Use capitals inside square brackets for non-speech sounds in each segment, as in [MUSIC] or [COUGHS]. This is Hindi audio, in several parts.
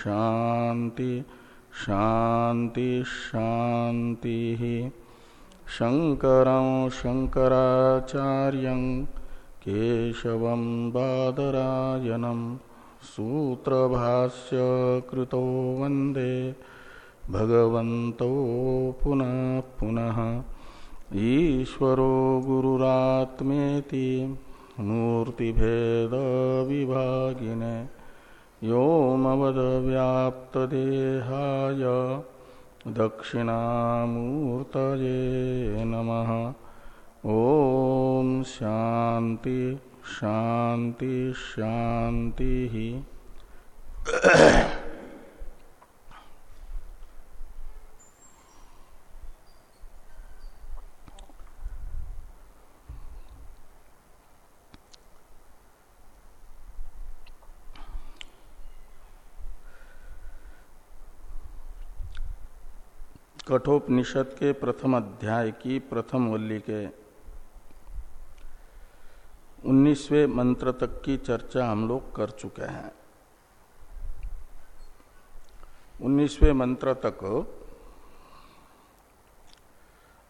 शांति शांति शांति। शंकर शंकराचार्य केशव बादरायनम सूत्रभाष्य कृतो वंदे भगवन्तो पुनः पुनः। ईश्वरो गुरुरात्मेति मूर्तिभेद विभागिने व्योमवदव्याप्तदेहाय दक्षिणामूर्तये नम। ॐ शांति शांति शान्तिः। कठोपनिषद के प्रथम अध्याय की प्रथम वल्ली के उन्नीसवें मंत्र तक की चर्चा हम लोग कर चुके हैं। उन्नीसवें मंत्र तक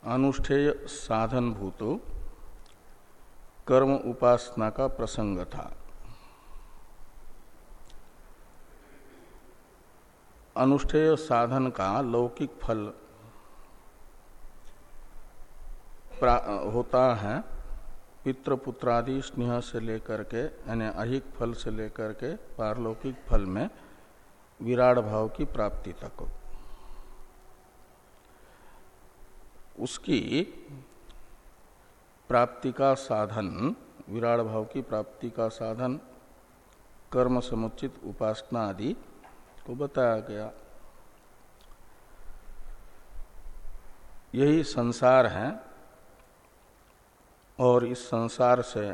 अनुष्ठेय साधन भूत कर्म उपासना का प्रसंग था। अनुष्ठेय साधन का लौकिक फल होता है, पितृपुत्रादि स्नेह से लेकर के, यानी अहिक फल से लेकर के पारलौकिक फल में विराट भाव की प्राप्ति तक उसकी प्राप्ति का साधन, विराट भाव की प्राप्ति का साधन, कर्म समुचित उपासना आदि को बताया गया। यही संसार है और इस संसार से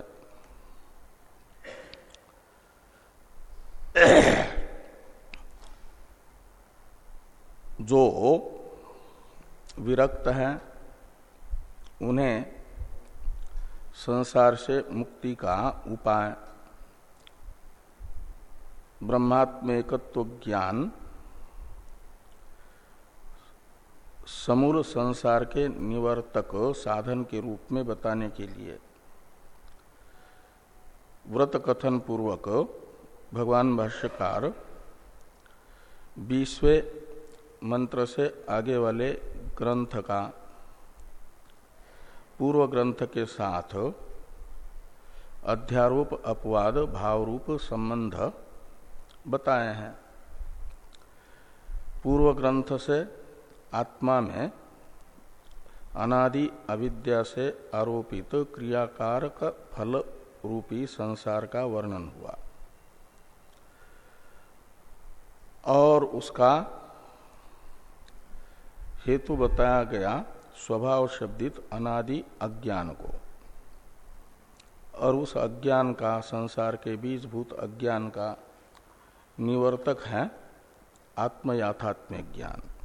जो विरक्त हैं, उन्हें संसार से मुक्ति का उपाय ब्रह्मात्मेकत्व ज्ञान समूल संसार के निवर्तक साधन के रूप में बताने के लिए। व्रत कथन पूर्वक भगवान भाष्यकार बीसवें मंत्र से आगे वाले ग्रंथ का, पूर्व ग्रंथ के साथ अध्यारोप, अपवाद, भावरूप संबंध बताए हैं। पूर्व ग्रंथ से आत्मा में अनादि अविद्या से आरोपित क्रियाकारक फल रूपी संसार का वर्णन हुआ। और उसका हेतु बताया गया स्वभाव शब्दित अनादि अज्ञान को। और उस अज्ञान का, संसार के बीजभूत अज्ञान का निवर्तक है आत्म याथात्म्य ज्ञान।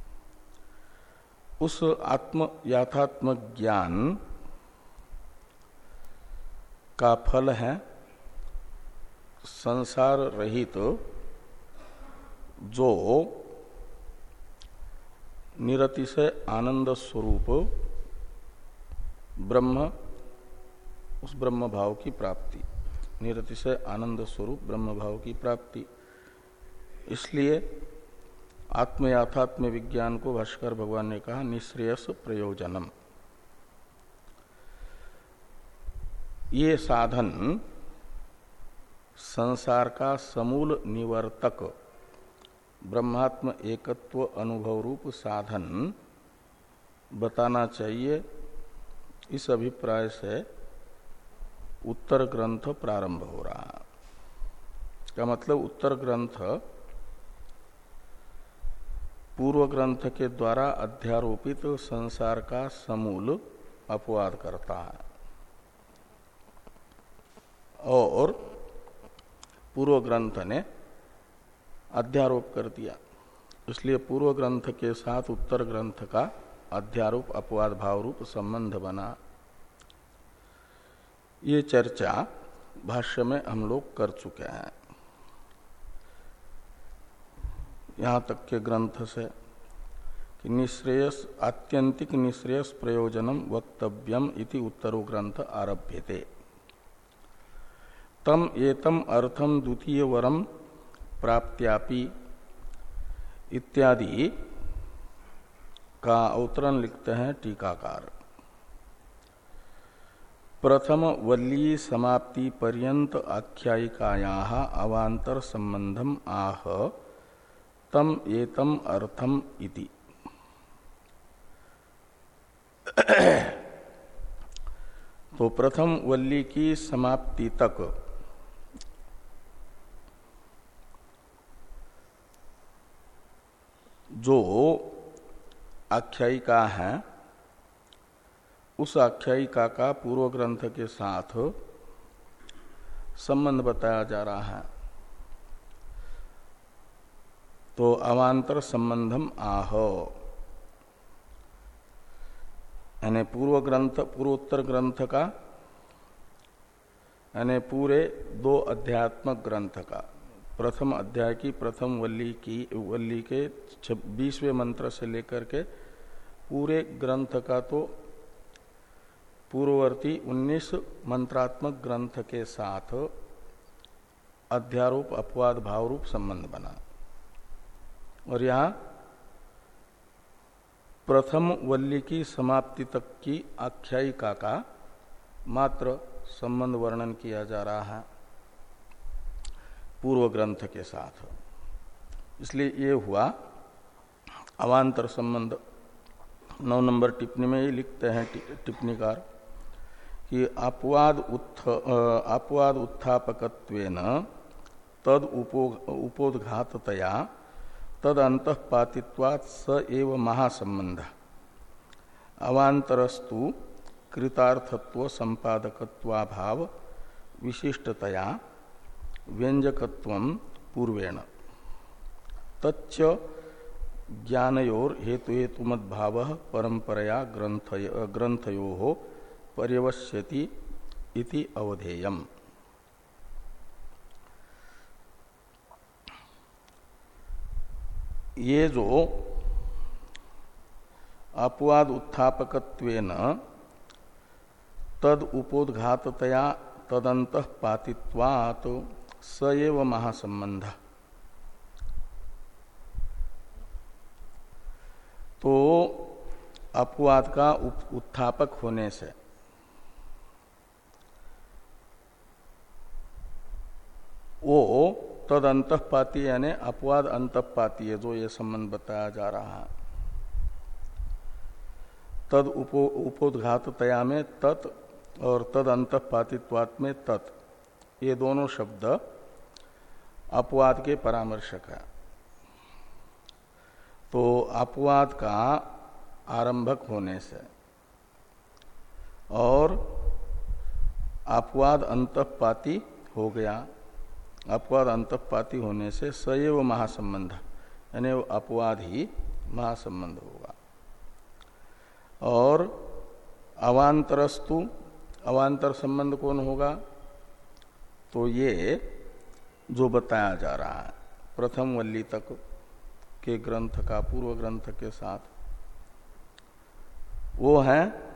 उस आत्म याथात्म ज्ञान का फल है संसार रहित तो जो निरति से आनंद स्वरूप ब्रह्म, उस ब्रह्म भाव की प्राप्ति। निरति से आनंद स्वरूप ब्रह्म भाव की प्राप्ति। इसलिए आत्म याथात्म विज्ञान को भाष्कर भगवान ने कहा, निश्रेयस प्रयोजनम। ये साधन संसार का समूल निवर्तक, ब्रह्मात्म एकत्व अनुभव रूप साधन बताना चाहिए। इस अभिप्राय से उत्तर ग्रंथ प्रारंभ हो रहा। का मतलब उत्तर ग्रंथ पूर्व ग्रंथ के द्वारा अध्यारोपित संसार का समूल अपवाद करता है। और पूर्व ग्रंथ ने अध्यारोप कर दिया। इसलिए पूर्व ग्रंथ के साथ उत्तर ग्रंथ का अध्यारोप अपवाद भाव रूप संबंध बना। ये चर्चा भाष्य में हम लोग कर चुके हैं। यहाँ तक के ग्रंथ से कि निश्रेयस, आत्यंतिक निश्रेयस प्रयोजनम वक्तव्यम इति उत्तरो ग्रंथ आरभ्यते। तम एतम अर्थम द्वितीय वरम प्राप्त्यापि इत्यादि का अवतरण लिखते हैं टीकाकार। प्रथम वल्ली समाप्ति पर्यंत आख्यायिकाया अवांतर संबंधम आह तम एतम अर्थम इति। तो प्रथम वल्ली की समाप्ति तक जो आख्यायिका है, उस आख्यायिका का पूर्व ग्रंथ के साथ संबंध बताया जा रहा है। तो अवांतर संबंधम आह। यानी पूर्व ग्रंथ, पूर्वोत्तर ग्रंथ का, यानी पूरे दो अध्यात्मक ग्रंथ का, प्रथम अध्याय की, प्रथम वल्ली की, वल्ली के बीसवें मंत्र से लेकर के पूरे ग्रंथ का तो पूर्ववर्ती 19 मंत्रात्मक ग्रंथ के साथ अध्यारोप, अपवाद भाव रूप संबंध बना। और यहाँ प्रथम वल्ली की समाप्ति तक की आख्यायिका का मात्र संबंध वर्णन किया जा रहा है पूर्व ग्रंथ के साथ। इसलिए ये हुआ अवान्तर संबंध। नौ नंबर टिप्पणी में ही लिखते हैं टिप्पणीकार कि अपवाद उत्थ अपवाद उत्थापकत्वेन तद उपो उपोदघाततया तद अंतपातित्वात् स एव महासंबंध अवांतरस्तु कृतार्थत्व संपादकत्वाभाव विशिष्टतया व्यंजकत्व पूर्वेण। तच्च ज्ञानयोर हेतु हेतु भाव परंपरया ग्रंथ ग्रंथयो पर्यवश्यति इति अवधेयम। ये जो अपवाद उत्थापकत्वेन तद उपोदघातया तदंत पातित्वात सएव महासंबंध तो अपवाद का उत्थापक होने से वो तद अंतपाती यानी अपवाद अंतपाती है जो ये संबंध बताया जा रहा है। तद उपो उपोदघातया में तत् और तद अंतपातित्वात में तत्, ये दोनों शब्द अपवाद के परामर्शक है। तो अपवाद का आरंभक होने से और अपवाद अंतपाती हो गया। अपवाद अंतपाती होने से सैव महासंबंध, यानी अपवाद ही महासंबंध होगा। और अवांतरस्तु, अवांतर संबंध कौन होगा? तो ये जो बताया जा रहा है, प्रथम वल्ली तक के ग्रंथ का, पूर्व ग्रंथ के साथ, वो है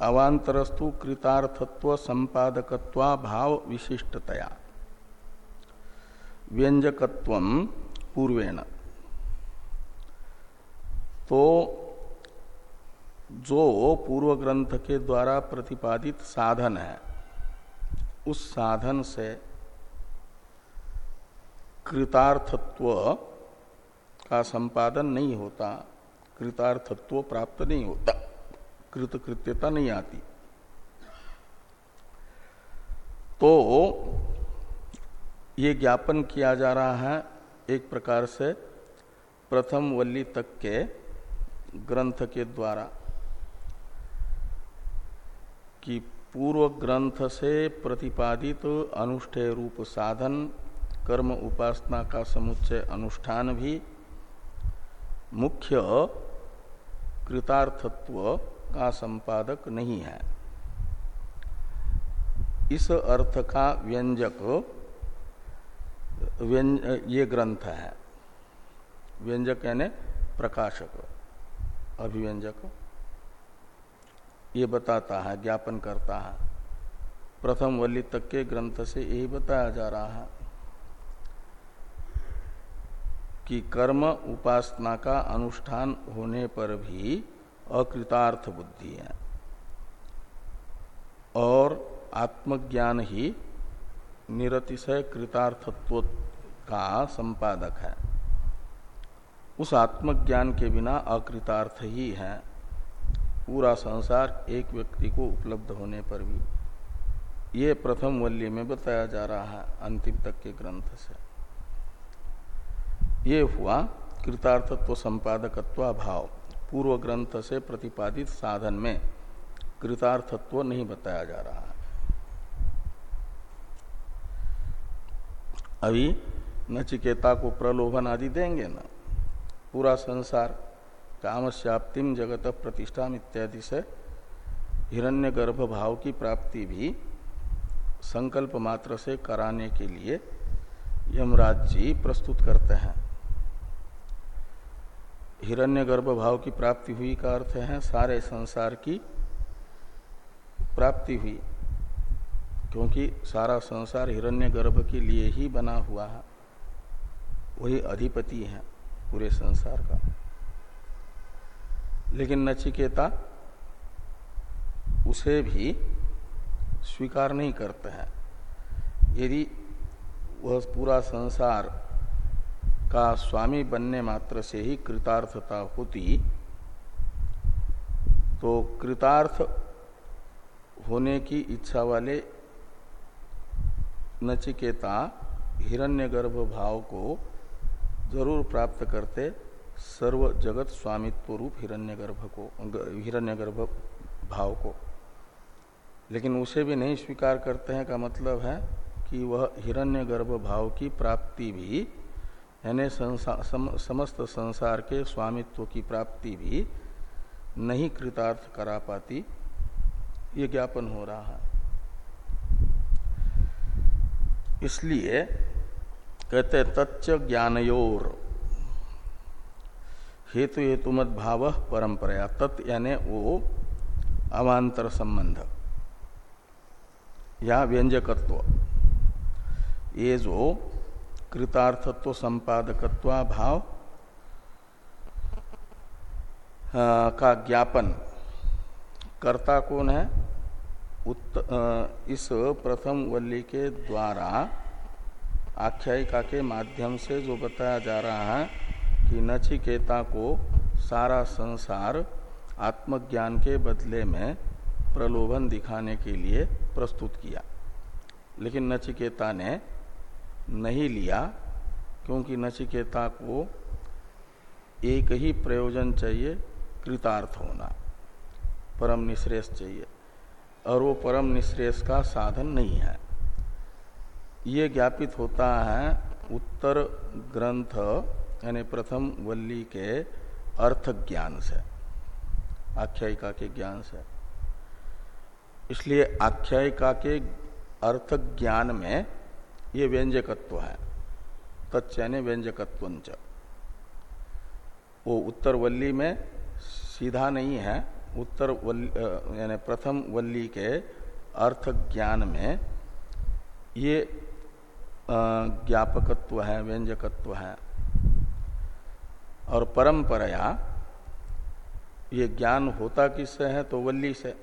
अवांतरस्तु कृतार्थत्व संपादकत्वा भाव विशिष्टतया। व्यंजकत्व पूर्वेण। तो जो पूर्व ग्रंथ के द्वारा प्रतिपादित साधन है, उस साधन से कृतार्थत्व का संपादन नहीं होता, कृतार्थत्व प्राप्त नहीं होता, कृतकृत्यता नहीं आती। तो ये ज्ञापन किया जा रहा है एक प्रकार से प्रथम वल्ली तक के ग्रंथ के द्वारा, कि पूर्व ग्रंथ से प्रतिपादित अनुष्ठेय रूप साधन, कर्म उपासना का समुच्चय अनुष्ठान भी मुख्य कृतार्थत्व का संपादक नहीं है। इस अर्थ का व्यंजक व्यंज ये ग्रंथ है। व्यंजक यानी प्रकाशक, अभिव्यंजक। ये बताता है, ज्ञापन करता है। प्रथम वल्ली तक के ग्रंथ से यही बताया जा रहा है कि कर्म उपासना का अनुष्ठान होने पर भी अकृतार्थ बुद्धि है और आत्मज्ञान ही निरतिशय कृतार्थत्व का संपादक है। उस आत्मज्ञान के बिना अकृतार्थ ही है। पूरा संसार एक व्यक्ति को उपलब्ध होने पर भी। ये प्रथम वल्ली में बताया जा रहा है, अंतिम तक के ग्रंथ से। ये हुआ कृतार्थत्व संपादकत्व भाव। पूर्व ग्रंथ से प्रतिपादित साधन में कृतार्थत्व नहीं बताया जा रहा अभी नचिकेता को प्रलोभन आदि देंगे ना। पूरा संसार कामश्याप्तिम जगत प्रतिष्ठा इत्यादि से हिरण्य गर्भ भाव की प्राप्ति भी संकल्प मात्र से कराने के लिए यमराज जी प्रस्तुत करते हैं। हिरण्य गर्भ भाव की प्राप्ति हुई का अर्थ है सारे संसार की प्राप्ति हुई। क्योंकि सारा संसार हिरण्य गर्भ के लिए ही बना हुआ है। वही अधिपति है पूरे संसार का। लेकिन नचिकेता उसे भी स्वीकार नहीं करते हैं। यदि वह पूरा संसार का स्वामी बनने मात्र से ही कृतार्थता होती तो कृतार्थ होने की इच्छा वाले नचिकेता हिरण्यगर्भ भाव को ज़रूर प्राप्त करते सर्व जगत स्वामित्व रूप हिरण्यगर्भ को हिरण्यगर्भ भाव को। लेकिन उसे भी नहीं स्वीकार करते हैं का मतलब है कि वह हिरण्यगर्भ भाव की प्राप्ति भी यानी सम, समस्त संसार के स्वामित्व की प्राप्ति भी नहीं कृतार्थ करा पाती ये ज्ञापन हो रहा है। इसलिए कहते तच्च ज्ञानयोर। हेतु हेतु मत भाव परंपरा तत् यानी वो अवान्तर संबंध। या व्यंजकत्व। ये जो कृतार्थत्व, संपादकत्व, भाव का ज्ञापन। कर्ता कौन है? उत, इस प्रथम वल्ली के द्वारा आख्यायिका के माध्यम से जो बताया जा रहा है कि नचिकेता को सारा संसार आत्मज्ञान के बदले में प्रलोभन दिखाने के लिए प्रस्तुत किया। लेकिन नचिकेता ने नहीं लिया क्योंकि नचिकेता को एक ही प्रयोजन चाहिए कृतार्थ होना। परम निश्रेष चाहिए। और वो परम निश्रेष का साधन नहीं है। ये ज्ञापित होता है उत्तर ग्रंथ, यानी प्रथम वल्ली के अर्थ ज्ञान से, आख्यायिका के ज्ञान से। इसलिए आख्यायिका के अर्थ ज्ञान में ये व्यंजकत्व है। तत्न व्यंजकत्व वो उत्तर वल्ली में सीधा नहीं है उत्तर यानी प्रथम वल्ली के अर्थ ज्ञान में ये ज्ञापकत्व है, व्यंजकत्व है। और परंपराया, ये ज्ञान होता किससे है? तो वल्ली से।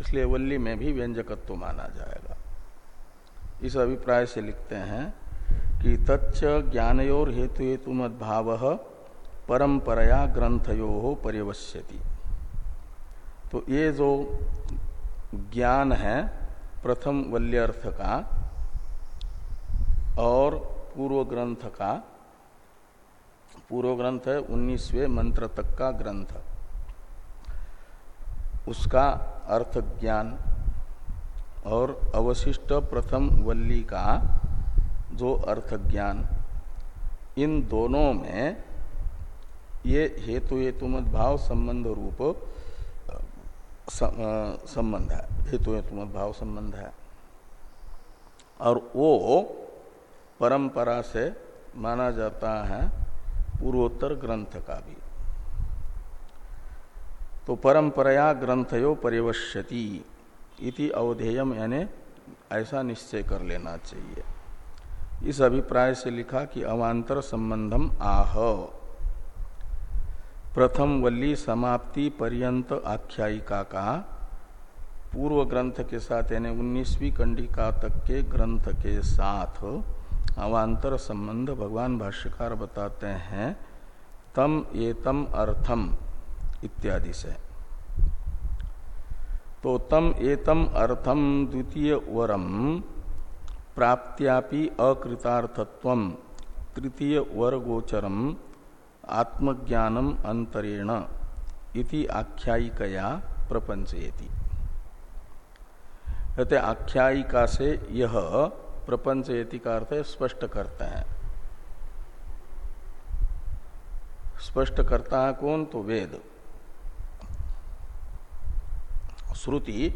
इसलिए वल्ली में भी व्यंजकत्व माना जाएगा। इस अभिप्राय से लिखते हैं कि तच्च ज्ञानयोर हेतु हेतु मद भाव परंपराया ग्रंथयो पर्यवश्यति तो ये जो ज्ञान है, प्रथम वल्यर्थ का और पूर्व ग्रंथ का, पूर्व ग्रंथ है उन्नीसवें मंत्र तक का ग्रंथ। उसका अर्थ ज्ञान और अवशिष्ट प्रथम वल्ली का जो अर्थ ज्ञान, इन दोनों में ये हेतु हेतु मत भाव संबंध रूप संबंध है, हेतु हेतु भाव संबंध है। और वो परंपरा से माना जाता है पूर्वोत्तर ग्रंथ का भी। तो परंपराया ग्रंथयो परिवश्यति इति अवधेयम, यानी ऐसा निश्चय कर लेना चाहिए। इस अभिप्राय से लिखा कि अवांतर संबंधम आह। प्रथम वल्ली समाप्ति पर्यंत आख्यायिका का पूर्व ग्रंथ के साथ यानी उन्नीसवीं कंडिका तक के ग्रंथ के साथ अवांतर संबंध भगवान भाष्यकार बताते हैं, तम एतम अर्थम इत्यादि से। तो तम एतम अर्थम द्वितीय वरम प्राप्त्यापि अकृतार्थत्व, तृतीय वर गोचरम आत्मज्ञानम अंतरेण इति आख्यायिकया प्रपंचयति कहते आख्यायिका से यह प्रपंचयति का अर्थ स्पष्ट करता है। स्पष्ट करता है कौन? तो वेद। श्रुति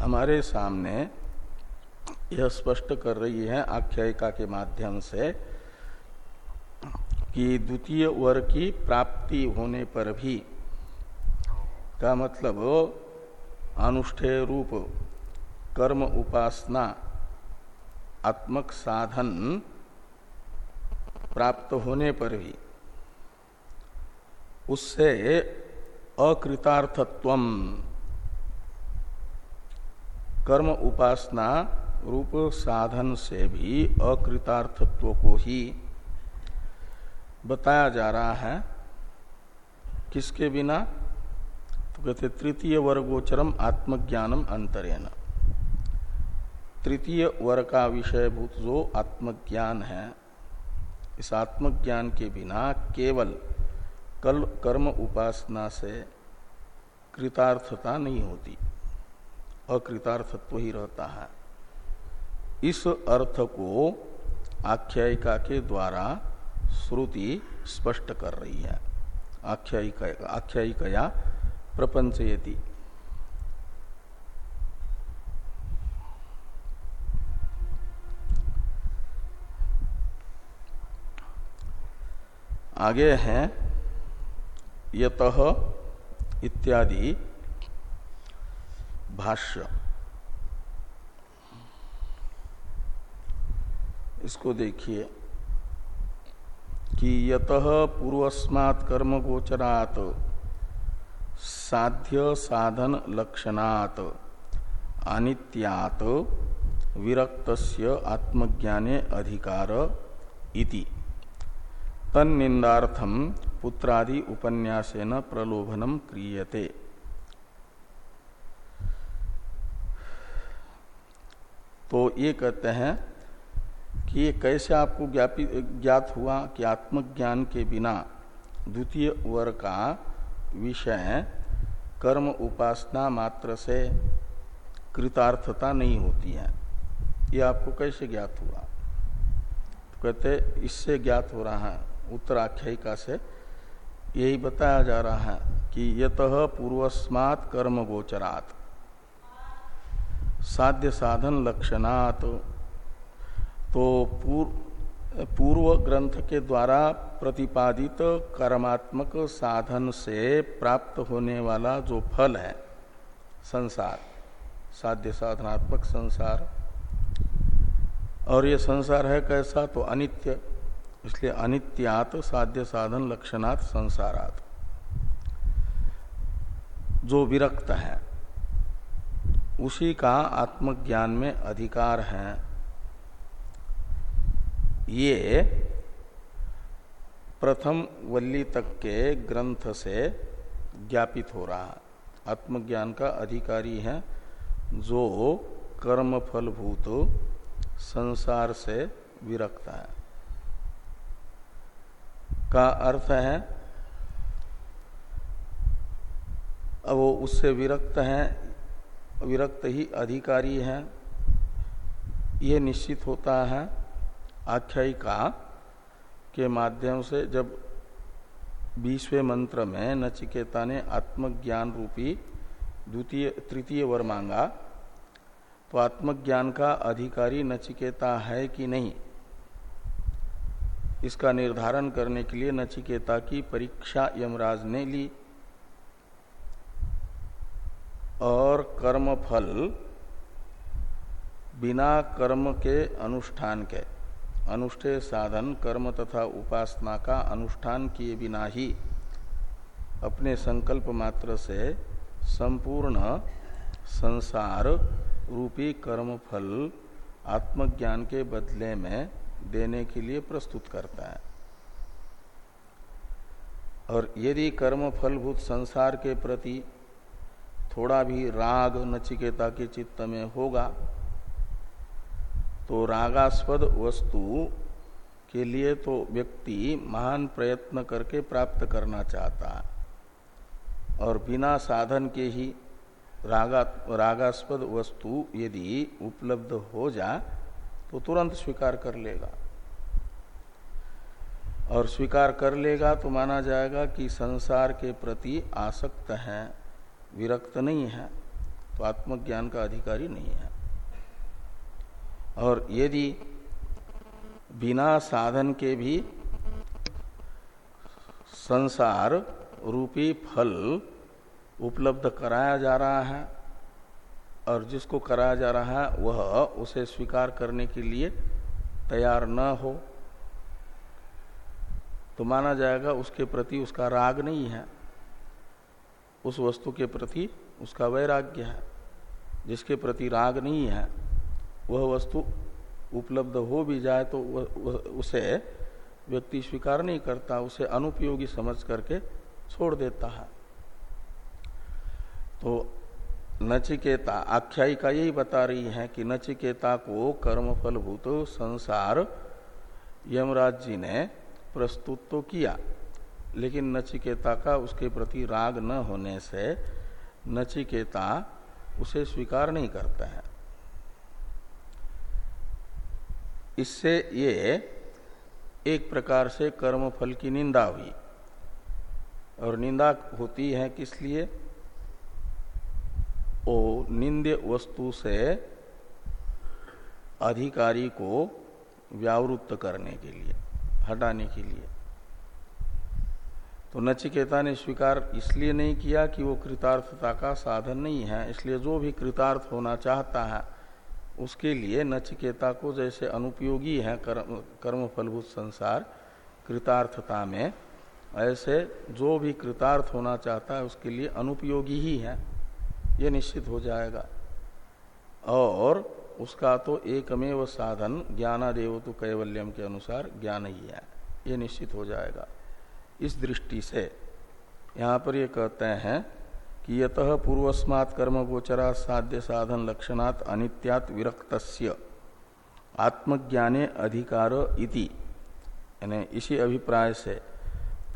हमारे सामने यह स्पष्ट कर रही है आख्यायिका के माध्यम से कि द्वितीय वर की प्राप्ति होने पर भी का मतलब अनुष्ठेय रूप, कर्म उपासना, आत्मक साधन प्राप्त होने पर भी उससे अकृतार्थत्व कर्म उपासना रूप साधन से भी अकृतार्थत्व को ही बताया जा रहा है। किसके बिना? तो कहते, तृतीय वर्गोचरम आत्मज्ञानम अंतरेण। तृतीय वर्ग का विषयभूत जो आत्मज्ञान है, इस आत्मज्ञान के बिना केवल कल, कर्म उपासना से कृतार्थता नहीं होती, अकृतार्थत्व ही रहता है। इस अर्थ को आख्यायिका के द्वारा श्रुति स्पष्ट कर रही है। आख्यायिका, आख्यायिकया प्रपंचयति। आगे हैं, यत इत्यादि भाष्य। इसको देखिए। कि यत पूर्वस्मात् कर्म गोचरात साध्य साधन लक्षणात, अनित्यात, विरक्तस्य आत्मज्ञाने अधिकार इति। तन्निंदार्थम पुत्रादि उपन्यासेन प्रलोभनम क्रियते। तो ये कहते हैं कि ये कैसे आपको ज्ञात हुआ कि आत्मज्ञान के बिना द्वितीय वर का विषय कर्म उपासना मात्र से कृतार्थता नहीं होती है। ये आपको कैसे ज्ञात हुआ? तो कहते, इससे ज्ञात हो रहा है। उत्तराख्यायिका से यही बताया जा रहा है कि यत पूर्वस्मात् कर्म गोचरात्। साध्य साधन लक्षणात् तो पूर्व पूर्व ग्रंथ के द्वारा प्रतिपादित कर्मात्मक साधन से प्राप्त होने वाला जो फल है, संसार, साध्य साधनात्मक संसार। और ये संसार है कैसा? तो अनित्य, इसलिए अनित्यात साध्य साधन लक्षणात् संसारात। जो विरक्त है, उसी का आत्मज्ञान में अधिकार है। ये प्रथम वल्ली तक के ग्रंथ से ज्ञापित हो रहा आत्मज्ञान का अधिकारी है जो कर्म फलभूत संसार से विरक्त है। का अर्थ है, अब वो उससे विरक्त हैं, विरक्त ही अधिकारी हैं, ये निश्चित होता है आख्यायिका के माध्यम से जब बीसवें मंत्र में नचिकेता ने आत्मज्ञान रूपी द्वितीय, तृतीय वर मांगा तो आत्मज्ञान का अधिकारी नचिकेता है कि नहीं? इसका निर्धारण करने के लिए नचिकेता की परीक्षा यमराज ने ली। और कर्म फल बिना कर्म के अनुष्ठान के अनुष्ठेय साधन, कर्म तथा उपासना का अनुष्ठान किए बिना ही अपने संकल्प मात्र से संपूर्ण संसार रूपी कर्म फल आत्मज्ञान के बदले में देने के लिए प्रस्तुत करता है। और यदि कर्म फलभूत संसार के प्रति थोड़ा भी राग, नचिकेता के चित्त में होगा तो रागास्पद वस्तु के लिए तो व्यक्ति महान प्रयत्न करके प्राप्त करना चाहता है। और बिना साधन के ही रागा, रागास्पद वस्तु यदि उपलब्ध हो जाए तो तुरंत स्वीकार कर लेगा। और स्वीकार कर लेगा तो माना जाएगा कि संसार के प्रति आसक्त है, विरक्त नहीं है तो आत्मज्ञान का अधिकारी नहीं है। और यदि बिना साधन के भी संसार रूपी फल उपलब्ध कराया जा रहा है और जिसको कराया जा रहा है, वह उसे स्वीकार करने के लिए तैयार न हो तो माना जाएगा उसके प्रति उसका राग नहीं है। उस वस्तु के प्रति उसका वैराग्य है, जिसके प्रति राग नहीं है। वह वस्तु उपलब्ध हो भी जाए तो उसे व्यक्ति स्वीकार नहीं करता, उसे अनुपयोगी समझ करके छोड़ देता है। तो नचिकेता, आख्यायिका यही बता रही है कि नचिकेता को कर्मफलभूत संसार यमराज जी ने प्रस्तुत तो किया, लेकिन नचिकेता का उसके प्रति राग न होने से नचिकेता उसे स्वीकार नहीं करता है। इससे ये एक प्रकार से कर्म फल की निंदा हुई। और निंदा होती है किस लिए? वो निंद्य वस्तु से अधिकारी को व्यावृत्त करने के लिए, हटाने के लिए। तो नचिकेता ने स्वीकार इसलिए नहीं किया कि वो कृतार्थता का साधन नहीं है, इसलिए जो भी कृतार्थ होना चाहता है उसके लिए नचिकेता को जैसे अनुपयोगी है कर्म, कर्म फलभूत संसार कृतार्थता में ऐसे जो भी कृतार्थ होना चाहता है उसके लिए अनुपयोगी ही है। ये निश्चित हो जाएगा। और उसका तो एकमेव साधन ज्ञानादेव तो कैवल्यम के अनुसार ज्ञान ही है। ये निश्चित हो जाएगा। इस दृष्टि से यहाँ पर ये कहते हैं कि यत पूर्वस्मात् कर्म गोचरा साध्य साधन लक्षणात् अनित्यात विरक्त आत्मज्ञाने अधिकार इति। यानी इसी अभिप्राय से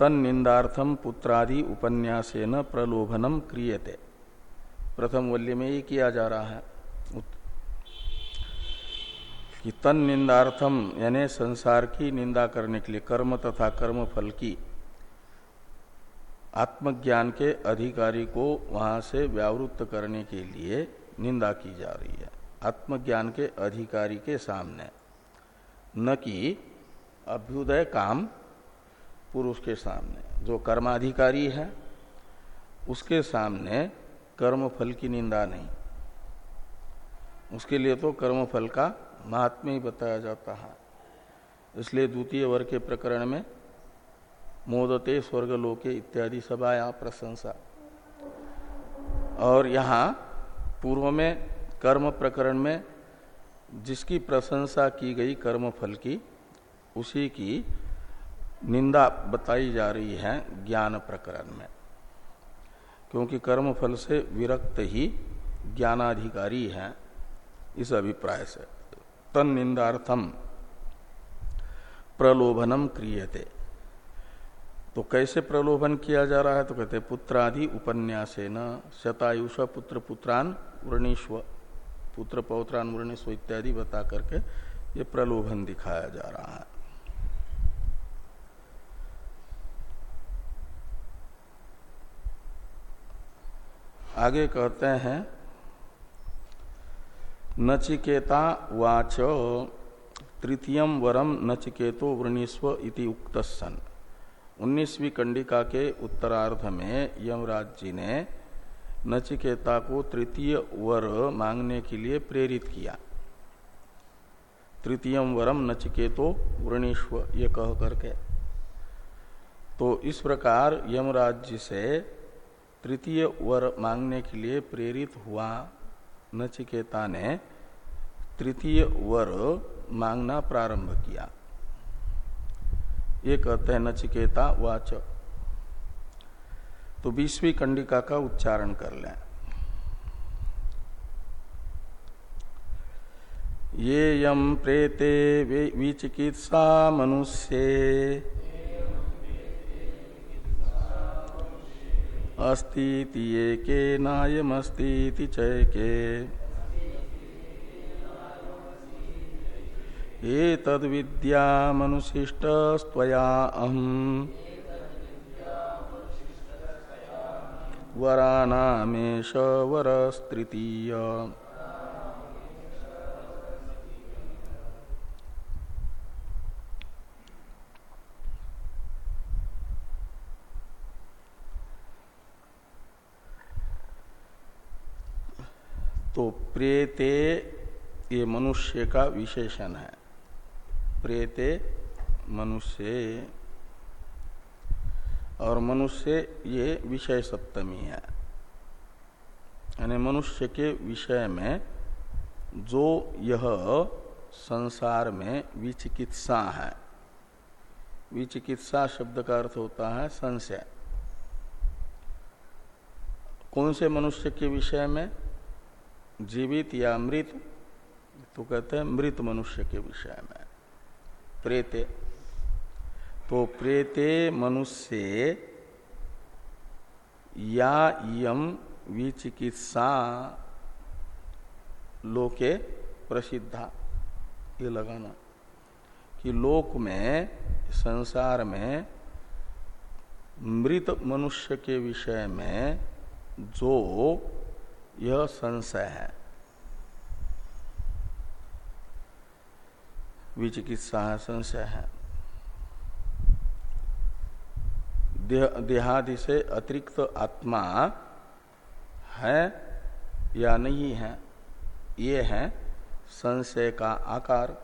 तन निंदार्थम पुत्रादि उपन्यासेन प्रलोभनम क्रियते। प्रथम वल्य में ये किया जा रहा है। कि तन निंदार्थम यानी संसार की निंदा करने के लिए कर्म तथा कर्म फल की आत्मज्ञान के अधिकारी को वहाँ से व्यावृत्त करने के लिए निंदा की जा रही है। आत्मज्ञान के अधिकारी के सामने। न कि अभ्युदय काम पुरुष के सामने। जो कर्माधिकारी है, उसके सामने कर्म फल की निंदा नहीं। उसके लिए तो कर्म फल का महात्म्य ही बताया जाता है। इसलिए द्वितीय वर्ग के प्रकरण में मोदते स्वर्गलोके इत्यादि सब आया प्रशंसा। और यहाँ पूर्व में कर्म प्रकरण में जिसकी प्रशंसा की गई कर्म फल की, उसी की निंदा बताई जा रही है ज्ञान प्रकरण में। क्योंकि कर्म फल से विरक्त ही ज्ञानाधिकारी है इस अभिप्राय से। तन निंदार्थम प्रलोभनम क्रियते। तो कैसे प्रलोभन किया जा रहा है? तो कहते पुत्रादि उपन्यासे न शतायुष पुत्र पुत्रान वर्णीश्व पुत्र पौत्रान वर्णीश्व इत्यादि बता करके ये प्रलोभन दिखाया जा रहा है। आगे कहते हैं, नचिकेता वाच, तृतीय वरम नचिकेतो वृणीस्व इति उक्त सन उन्नीसवीं कंडिका के उत्तरार्ध में यमराज जी ने नचिकेता को तृतीय वर मांगने के लिए प्रेरित किया। तृतीय वरम नचिकेतो वृणीश्व ये कह करके। तो इस प्रकार यमराज जी से तृतीय वर मांगने के लिए प्रेरित हुआ नचिकेता ने तृतीय वर मांगना प्रारंभ किया। ये कहते हैं नचिकेता वाच। तो बीसवीं कंडिका का उच्चारण कर लें। ये यम प्रेते विचिकित्सा मनुष्य। अस्ती के नायमस्ती चय ये तद विद्या मनुशिष्टस्त्वया अहम। वरानामेश वरस्तृतीय तो प्रेते ये मनुष्य का विशेषण है। प्रेते मनुष्य। और मनुष्य ये विषय सप्तमी है। यानी मनुष्य के विषय में जो यह संसार में विचिकित्सा है। विचिकित्सा शब्द का अर्थ होता है संशय। कौन से मनुष्य के विषय में? जीवित या मृत? तो कहते हैं मृत मनुष्य के विषय में। प्रेते। तो प्रेते मनुष्य या यम विचिकित्सा लोके प्रसिद्धा। ये लगाना कि लोक में, संसार में मृत मनुष्य के विषय में जो यह संशय है विचिकित्सा संशय है। देहादि से अतिरिक्त आत्मा है या नहीं है, ये है संशय का आकार,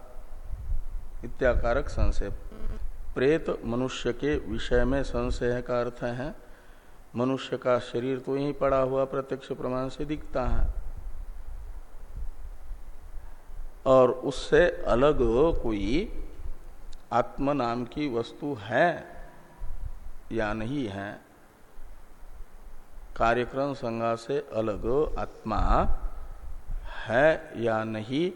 इत्याकारक संशय। प्रेत मनुष्य के विषय में संशय का अर्थ है, मनुष्य का शरीर तो यही पड़ा हुआ प्रत्यक्ष प्रमाण से दिखता है। और उससे अलग कोई आत्म नाम की वस्तु है या नहीं है? कार्यक्रम संज्ञा से अलग आत्मा है या नहीं?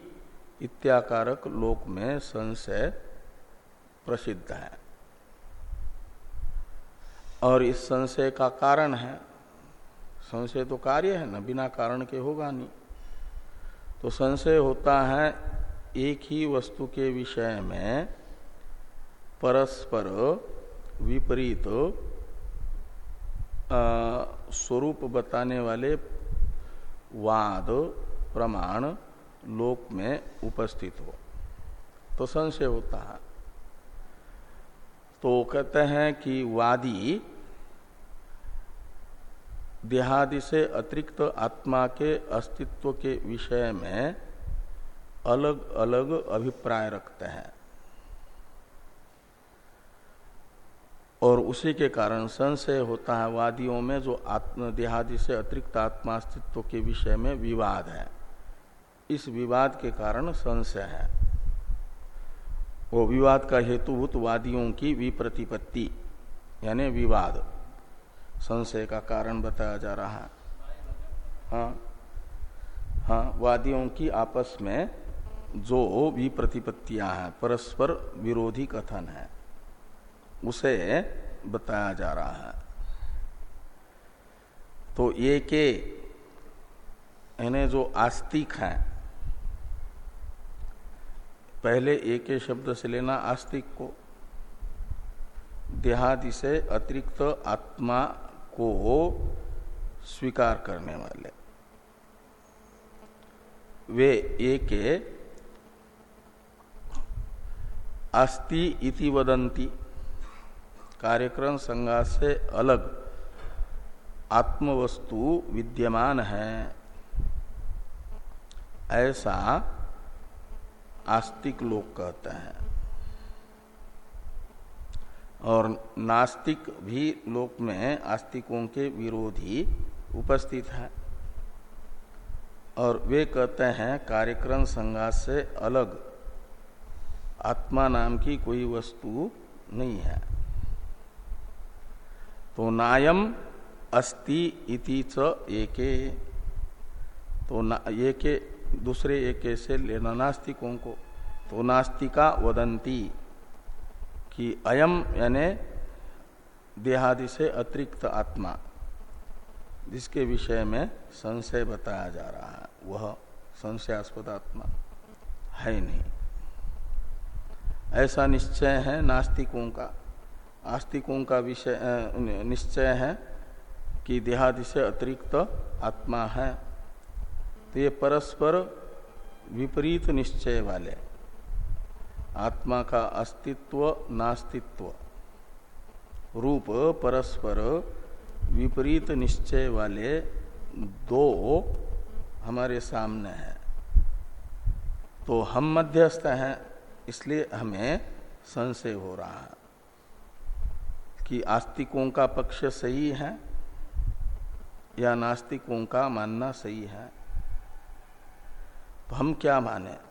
इत्याकारक लोक में संशय प्रसिद्ध है। और इस संशय का कारण है। संशय तो कार्य है, ना बिना कारण के होगा नहीं। तो संशय होता है, एक ही वस्तु के विषय में परस्पर विपरीत स्वरूप बताने वाले वाद, प्रमाण लोक में उपस्थित हो। तो संशय होता है। तो कहते हैं कि वादी देहादि से अतिरिक्त आत्मा के अस्तित्व के विषय में अलग अलग अभिप्राय रखते हैं। और उसी के कारण संशय होता है वादियों में जो आत्म, देहादि से अतिरिक्त आत्मा अस्तित्व के विषय में विवाद है। इस विवाद के कारण संशय है। वो विवाद का हेतुभूत वादियों की विप्रतिपत्ति, यानी विवाद। संशय का कारण बताया जा रहा है। हाँ हाँ वादियों की आपस में जो भी प्रतिपत्तियाँ हैं, परस्पर विरोधी कथन है, उसे बताया जा रहा है। तो ये के, यानी जो आस्तिक हैं, पहले एक के शब्द से लेना आस्तिक को। देहादि से अतिरिक्त आत्मा को स्वीकार करने वाले। वे एक अस्ति इति वदंती कार्यक्रम संज्ञा से अलग आत्मवस्तु विद्यमान है। ऐसा आस्तिक लोग कहते हैं। और नास्तिक भी लोक में आस्तिकों के विरोधी उपस्थित है। और वे कहते हैं, कार्यक्रम संज्ञा से अलग आत्मा नाम की कोई वस्तु नहीं है। तो नायम अस्ति इति च एके। तो एके, दूसरे एके से लेना नास्तिकों को। तो नास्तिका वदंती। कि अयम यानी देहादि से अतिरिक्त आत्मा। जिसके विषय में संशय बताया जा रहा है, वह संशयास्पद आत्मा है नहीं। ऐसा निश्चय है नास्तिकों का। आस्तिकों का विषय निश्चय है कि देहादि से अतिरिक्त आत्मा है। तो ये परस्पर विपरीत निश्चय वाले आत्मा का अस्तित्व, नास्तित्व। रूप, परस्पर, विपरीत निश्चय वाले दो हमारे सामने हैं। तो हम मध्यस्थ हैं, इसलिए हमें संशय हो रहा है कि आस्तिकों का पक्ष सही है या नास्तिकों का मानना सही है। तो हम क्या माने?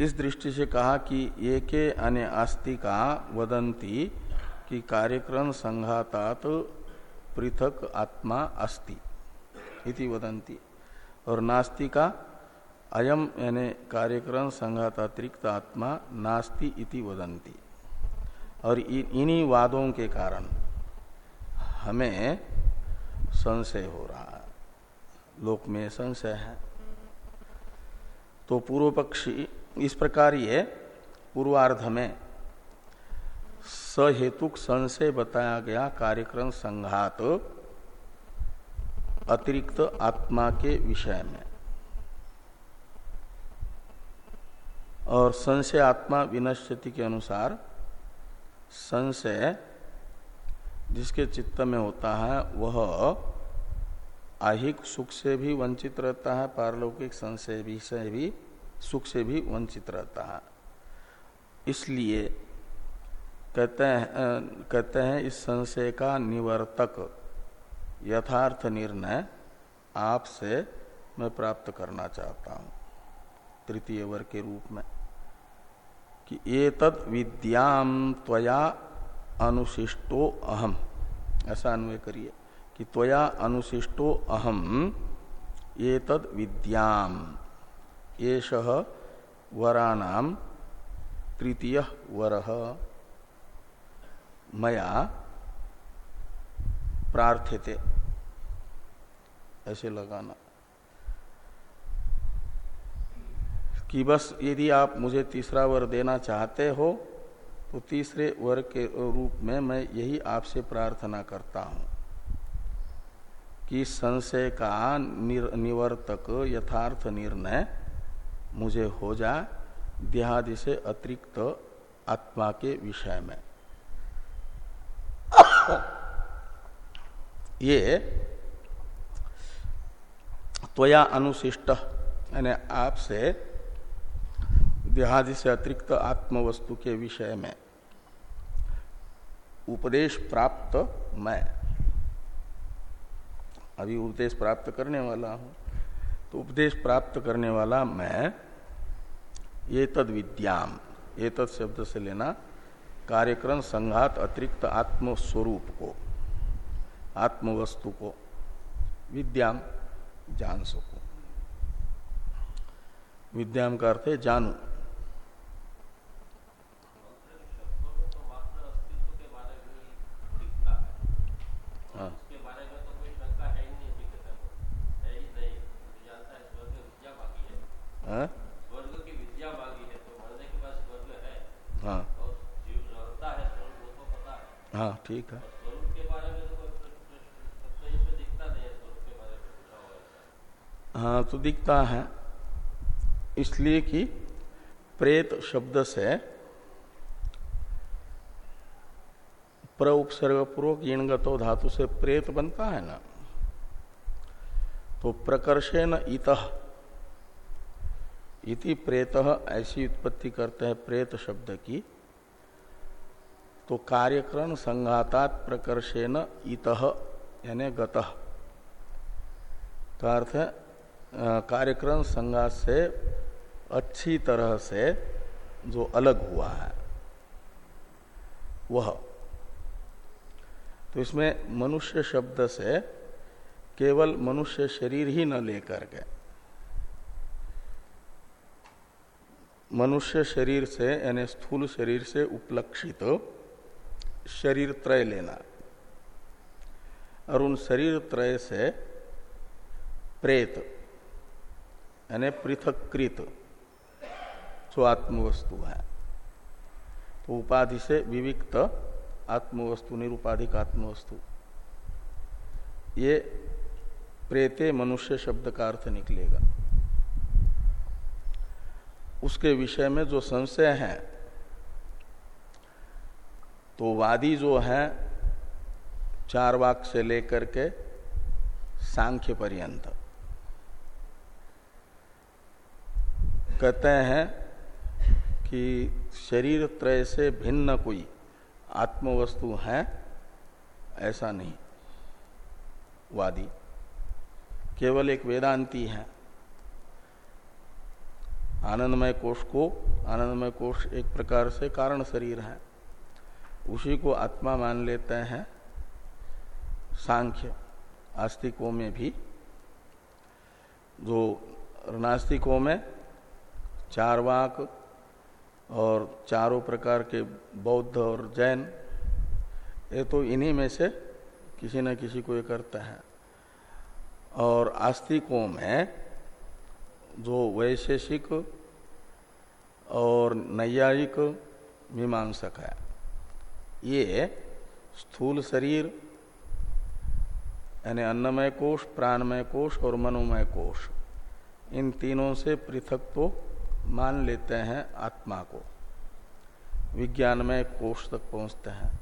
इस दृष्टि से कहा कि ये के अन्य आस्तिका वदंती कि कार्यक्रम संघातात पृथक आत्मा अस्ति, इति वदंती। और नास्तिका अयम यानी कार्यक्रम संघातातिरिक्त आत्मा नास्ति इति वदंती। और इन्हीं वादों के कारण हमें संशय हो रहा है। लोक में संशय है। तो पूर्व पक्षी इस प्रकार ये पूर्वार्ध में सहेतुक संशय बताया गया कार्यक्रम संघात अतिरिक्त आत्मा के विषय में। और संशय आत्मा विनश्यति के अनुसार संशय जिसके चित्त में होता है, वह आहिक सुख से भी वंचित रहता है, पारलौकिक संशय भी से भी सुख से भी वंचित रहता है। इसलिए कहते हैं कहते हैं, इस संशय का निवर्तक यथार्थ निर्णय आपसे मैं प्राप्त करना चाहता हूँ। तृतीय वर्ग के रूप में कि एतद विद्याम त्वया अनुशिष्टो अहम। ऐसा अन्वय करिए कि त्वया अनुशिष्टो अहम, एतद विद्याम येष वरानाम तृतीय वर। मया प्रार्थ्यते। ऐसे लगाना। कि बस यदि आप मुझे तीसरा वर देना चाहते हो तो तीसरे वर के रूप में मैं यही आपसे प्रार्थना करता हूँ कि संशय का निवर्तक यथार्थ निर्णय मुझे हो जाए देहादि से अतिरिक्त आत्मा के विषय में। [COUGHS] ये त्वया अनुशिष्ट, यानी आपसे देहादि से अतिरिक्त आत्म वस्तु के विषय में। उपदेश प्राप्त मैं। अभी उपदेश प्राप्त करने वाला हूँ। तो उपदेश प्राप्त करने वाला मैं ये तद विद्याम ये तद शब्द से लेना कार्यक्रम संघात अतिरिक्त आत्मस्वरूप को आत्म वस्तु को विद्याम जान सको। विद्याम का अर्थ है जानू हाँ ठीक है हाँ तो दिखता है, इसलिए कि प्रेत शब्द से प्र उपसर्ग पूर्वक धातु से प्रेत बनता है ना। तो प्रकर्षेण इत, इति प्रेत ऐसी उत्पत्ति करते हैं प्रेत शब्द की। तो कार्यक्रम संघातात प्रकर्षेण इत, यानी गत। का अर्थ है कार्यक्रम संघात से अच्छी तरह से जो अलग हुआ है, वह। तो इसमें मनुष्य शब्द से केवल मनुष्य शरीर ही न लेकर के, मनुष्य शरीर से, यानी स्थूल शरीर से उपलक्षित शरीर त्रय लेना, और उन शरीर त्रय से प्रेत यानी पृथकृत जो आत्मवस्तु है। तो उपाधि से विविक्त आत्मवस्तु, निरुपाधिक आत्मवस्तु। ये प्रेते मनुष्य शब्द का अर्थ निकलेगा। उसके विषय में जो संशय है तो वादी जो है, चार वाक से लेकर के सांख्य पर्यंत। कहते हैं कि शरीर त्रय से भिन्न कोई आत्मवस्तु है, ऐसा नहीं। वादी, केवल एक वेदांती है। आनंदमय कोष को, आनंदमय कोष एक प्रकार से कारण शरीर है। उसी को आत्मा मान लेते हैं। सांख्य, आस्तिकों में भी, जो नास्तिकों में चार वाक और चारों प्रकार के बौद्ध और जैन, ये तो इन्हीं में से किसी न किसी को ये करता है। और आस्तिकों में जो वैशेषिक और नैयायिक मीमांसक है, ये स्थूल शरीर, यानी अन्नमय कोष, प्राणमय कोष और मनोमय कोष, इन तीनों से पृथक तो मान लेते हैं आत्मा को। विज्ञान में कोष तक पहुँचते हैं,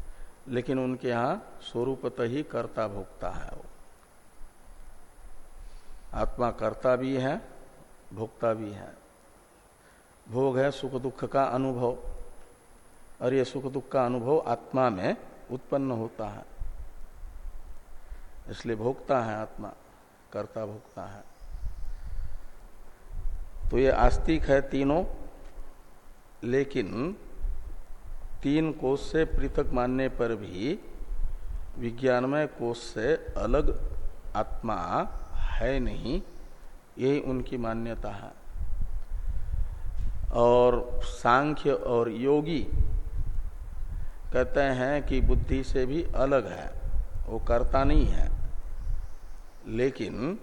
लेकिन उनके यहाँ स्वरूपत ही कर्ता भोक्ता है वो। आत्मा कर्ता भी है, भोक्ता भी है। भोग है सुख दुख का अनुभव, और ये सुख दुख का अनुभव आत्मा में उत्पन्न होता है। इसलिए भोगता है आत्मा, कर्ता भोगता है। तो ये आस्तिक है तीनों, लेकिन तीन कोष से पृथक मानने पर भी विज्ञानमय कोष से अलग आत्मा है नहीं, यही उनकी मान्यता है। और सांख्य और योगी कहते हैं कि बुद्धि से भी अलग है, वो करता नहीं है, लेकिन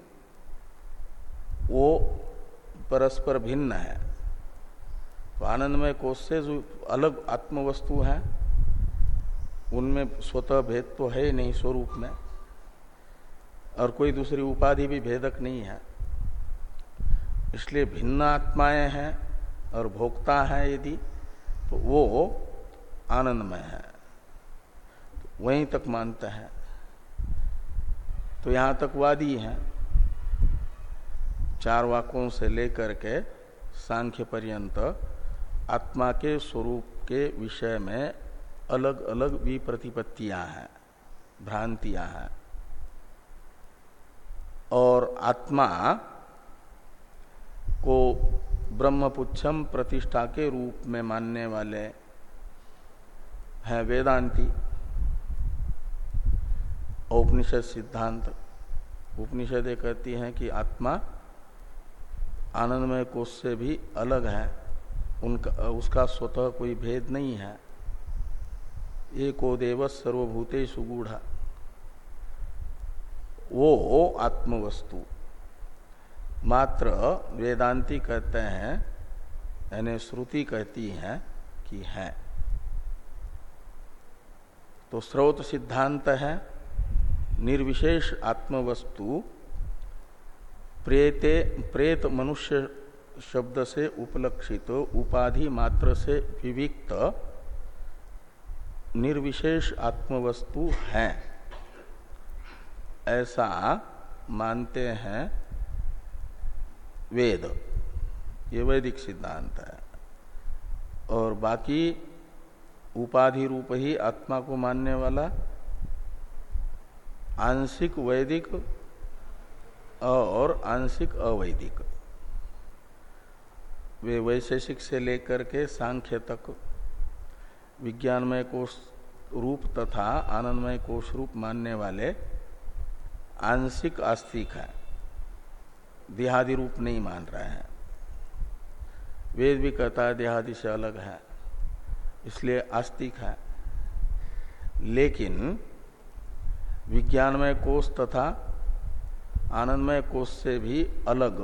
वो परस्पर भिन्न है। तो आनंदमय कोष से जो अलग आत्मवस्तु है, उनमें स्वतः भेद तो है ही नहीं स्वरूप में, और कोई दूसरी उपाधि भी भेदक नहीं है। इसलिए भिन्न आत्माएँ हैं और भोक्ता है यदि तो वो आनंदमय है। तो वहीं तक मानते हैं। तो यहाँ तक वादी है। चार वाक्यों से लेकर के सांख्य पर्यंत आत्मा के स्वरूप के विषय में अलग अलग विप्रतिपत्तियाँ हैं, भ्रांतियाँ हैं। और आत्मा को ब्रह्मपुच्छम प्रतिष्ठा के रूप में मानने वाले हैं वेदांती, औपनिषद सिद्धांत। उपनिषद कहती हैं कि आत्मा आनंदमय कोष से भी अलग है। उनका, उसका स्वतः कोई भेद नहीं है। एको देव सर्वभूते सुगूढ़ वो आत्मवस्तु। मात्र वेदांती कहते हैं, यानी श्रुति कहती है कि है। तो स्रोत सिद्धांत है, निर्विशेष आत्मवस्तु प्रेते, प्रेत मनुष्य शब्द से उपलक्षित, उपाधि मात्र से विविक्त, निर्विशेष आत्मवस्तु है। ऐसा मानते हैं वेद। ये वैदिक सिद्धांत है। और बाकी उपाधि रूप ही आत्मा को मानने वाला, आंशिक वैदिक और आंशिक अवैदिक। वे वैशेषिक से लेकर के सांख्य तक, विज्ञानमय कोष रूप तथा आनंदमय कोष रूप मानने वाले आंशिक आस्तिक है। देहादि रूप नहीं मान रहे हैं। वेद भी कहता है देहादि से अलग है, इसलिए आस्तिक है। लेकिन विज्ञानमय कोष तथा आनंदमय कोष से भी अलग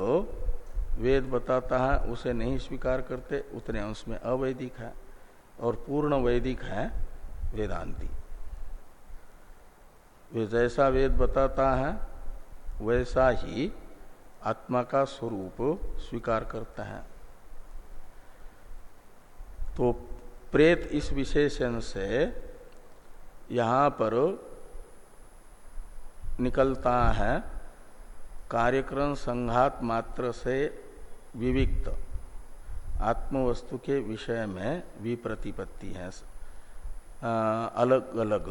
वेद बताता है, उसे नहीं स्वीकार करते, उतने अंश में अवैदिक है और पूर्ण वैदिक है वेदांती। वे जैसा वेद बताता है, वैसा ही आत्मा का स्वरूप स्वीकार करता है। तो प्रेत इस विशेषण से यहाँ पर निकलता है कार्यक्रम संघात मात्र से विविक्त। आत्मवस्तु के विषय में विप्रतिपत्ति है। अलग अलग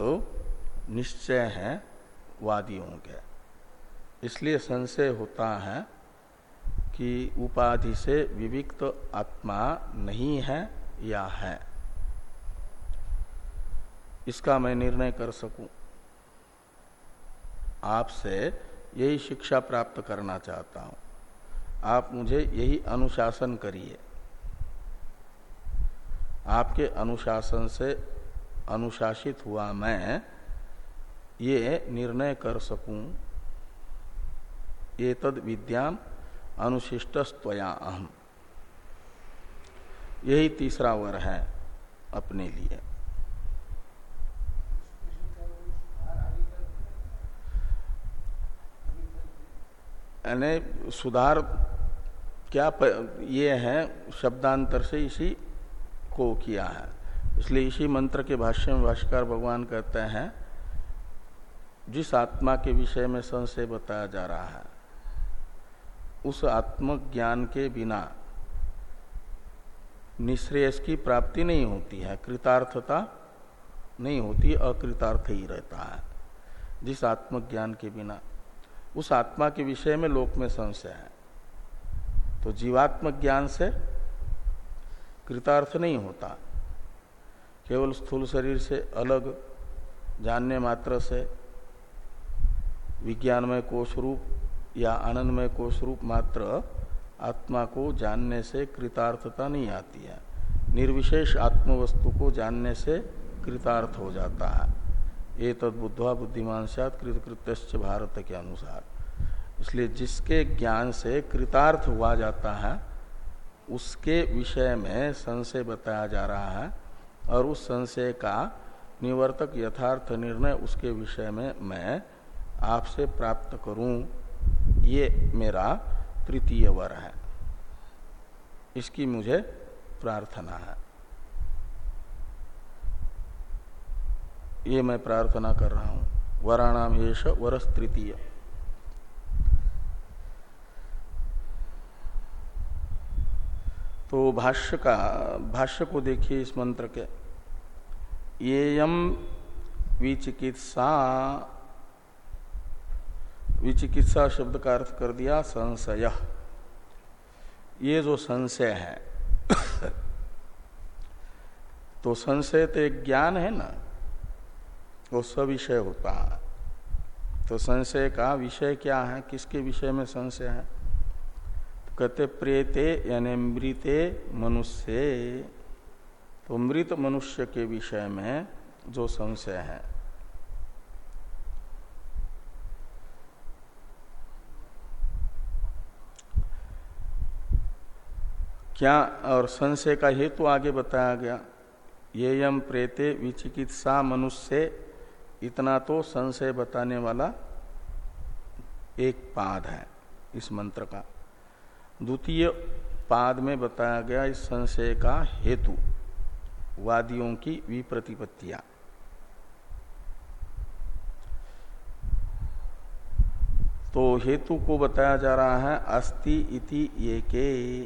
निश्चय है वादियों के। इसलिए संशय होता है कि उपाधि से विविक्त आत्मा नहीं है या है। इसका मैं निर्णय कर सकूँ। आपसे यही शिक्षा प्राप्त करना चाहता हूँ। आप मुझे यही अनुशासन करिए। आपके अनुशासन से अनुशासित हुआ मैं, ये निर्णय कर सकूँ। ये तद विद्याम अनुशिष्टस्तया अहम। यही तीसरा वर है अपने लिए। यानी सुधार क्या प, ये है शब्दांतर से इसी को किया है। इसलिए इसी मंत्र के भाष्य में भाष्कर भगवान कहते हैं जिस आत्मा के विषय में संशय बताया जा रहा है उस आत्मज्ञान के बिना निश्रेयस की प्राप्ति नहीं होती है कृतार्थता नहीं होती अकृतार्थ ही रहता है। जिस आत्मज्ञान के बिना उस आत्मा के विषय में लोक में संशय है। तो जीवात्म ज्ञान से कृतार्थ नहीं होता। केवल स्थूल शरीर से अलग, जानने मात्र से, विज्ञानमय कोष रूप या आनंदमय कोष रूप मात्र आत्मा को जानने से कृतार्थता नहीं आती है। निर्विशेष आत्मवस्तु को जानने से कृतार्थ हो जाता है। ये तदबुद्धवा बुद्धिमान सात कृतकृत्य भारत के अनुसार। इसलिए जिसके ज्ञान से कृतार्थ हुआ जाता है, उसके विषय में संशय बताया जा रहा है और उस संशय का निवर्तक यथार्थ निर्णय उसके विषय में मैं आपसे प्राप्त करूँ। ये मेरा तृतीय वर है। इसकी मुझे प्रार्थना है। ये मैं प्रार्थना कर रहा हूँ। वराणाम येष वरस तृतीय तो भाष्य का, भाष्य को देखिए इस मंत्र के। येयम विचिकित्सा विचिकित्सा शब्द का अर्थ कर दिया संशय। ये जो संशय है तो संशय तो एक ज्ञान है ना, वो सविषय होता है। तो संशय का विषय क्या है? किसके विषय में संशय है? कहते प्रेते यानी मृते मनुष्य। तो मृत मनुष्य के विषय में जो संशय है। क्या और संशय का हेतु आगे बताया गया? ये यम प्रेते विचिकित्सा मनुष्य, इतना तो संशय बताने वाला एक पाद है इस मंत्र का। द्वितीय पाद में बताया गया इस संशय का हेतु, वादियों की विप्रतिपत्तियाँ। तो हेतु को बताया जा रहा है, अस्ति इति ये के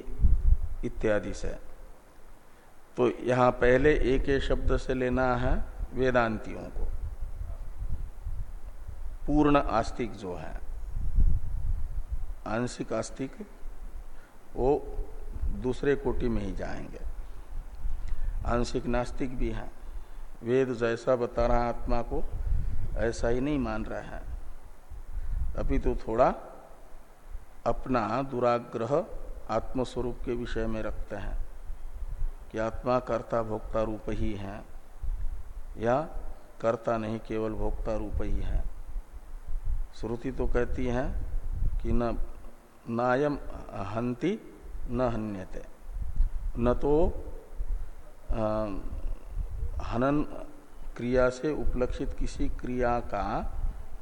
इत्यादि से। तो यहाँ पहले एक शब्द से लेना है वेदांतियों को। पूर्ण आस्तिक जो है, आंशिक आस्तिक वो दूसरे कोटि में ही जाएँगे। आंशिक नास्तिक भी हैं। वेद जैसा बता रहा आत्मा को, ऐसा ही नहीं मान रहा है। अभी तो थोड़ा अपना दुराग्रह आत्मस्वरूप के विषय में रखते हैं कि आत्मा कर्ता भोक्ता रूप ही है या कर्ता नहीं, केवल भोक्ता रूप ही है। श्रुति तो कहती है कि न, नायम हंति न हन्यते। न तो हनन क्रिया से उपलक्षित किसी क्रिया का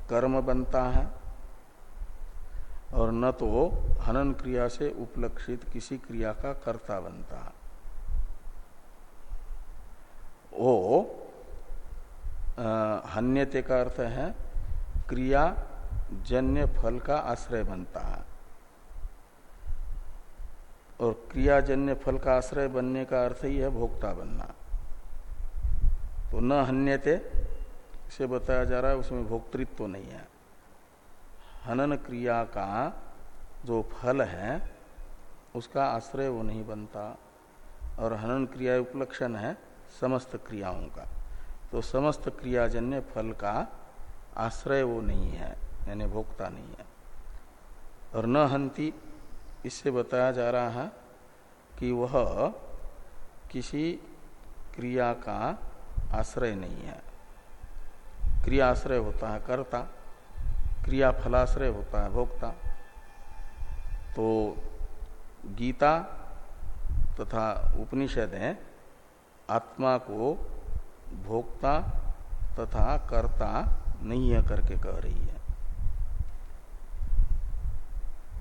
कर्म बनता है और न तो हनन क्रिया से उपलक्षित किसी क्रिया का कर्ता बनता है। वो हन्यते का अर्थ है क्रिया जन्य फल का आश्रय बनता है। और क्रियाजन्य फल का आश्रय बनने का अर्थ ही है भोक्ता बनना। तो न हन्यते से बताया जा रहा है, उसमें भोक्तृत्व तो नहीं है। हनन क्रिया का जो फल है, उसका आश्रय वो नहीं बनता। और हनन क्रिया उपलक्षण है समस्त क्रियाओं का। तो समस्त क्रियाजन्य फल का आश्रय वो नहीं है, यानी भोक्ता नहीं है। और न हंति इससे बताया जा रहा है कि वह किसी क्रिया का आश्रय नहीं है। क्रिया आश्रय होता है कर्ता क्रिया फलाश्रय होता है भोक्ता। तो गीता तथा उपनिषदें आत्मा को भोक्ता तथा कर्ता नहीं है करके कह रही है।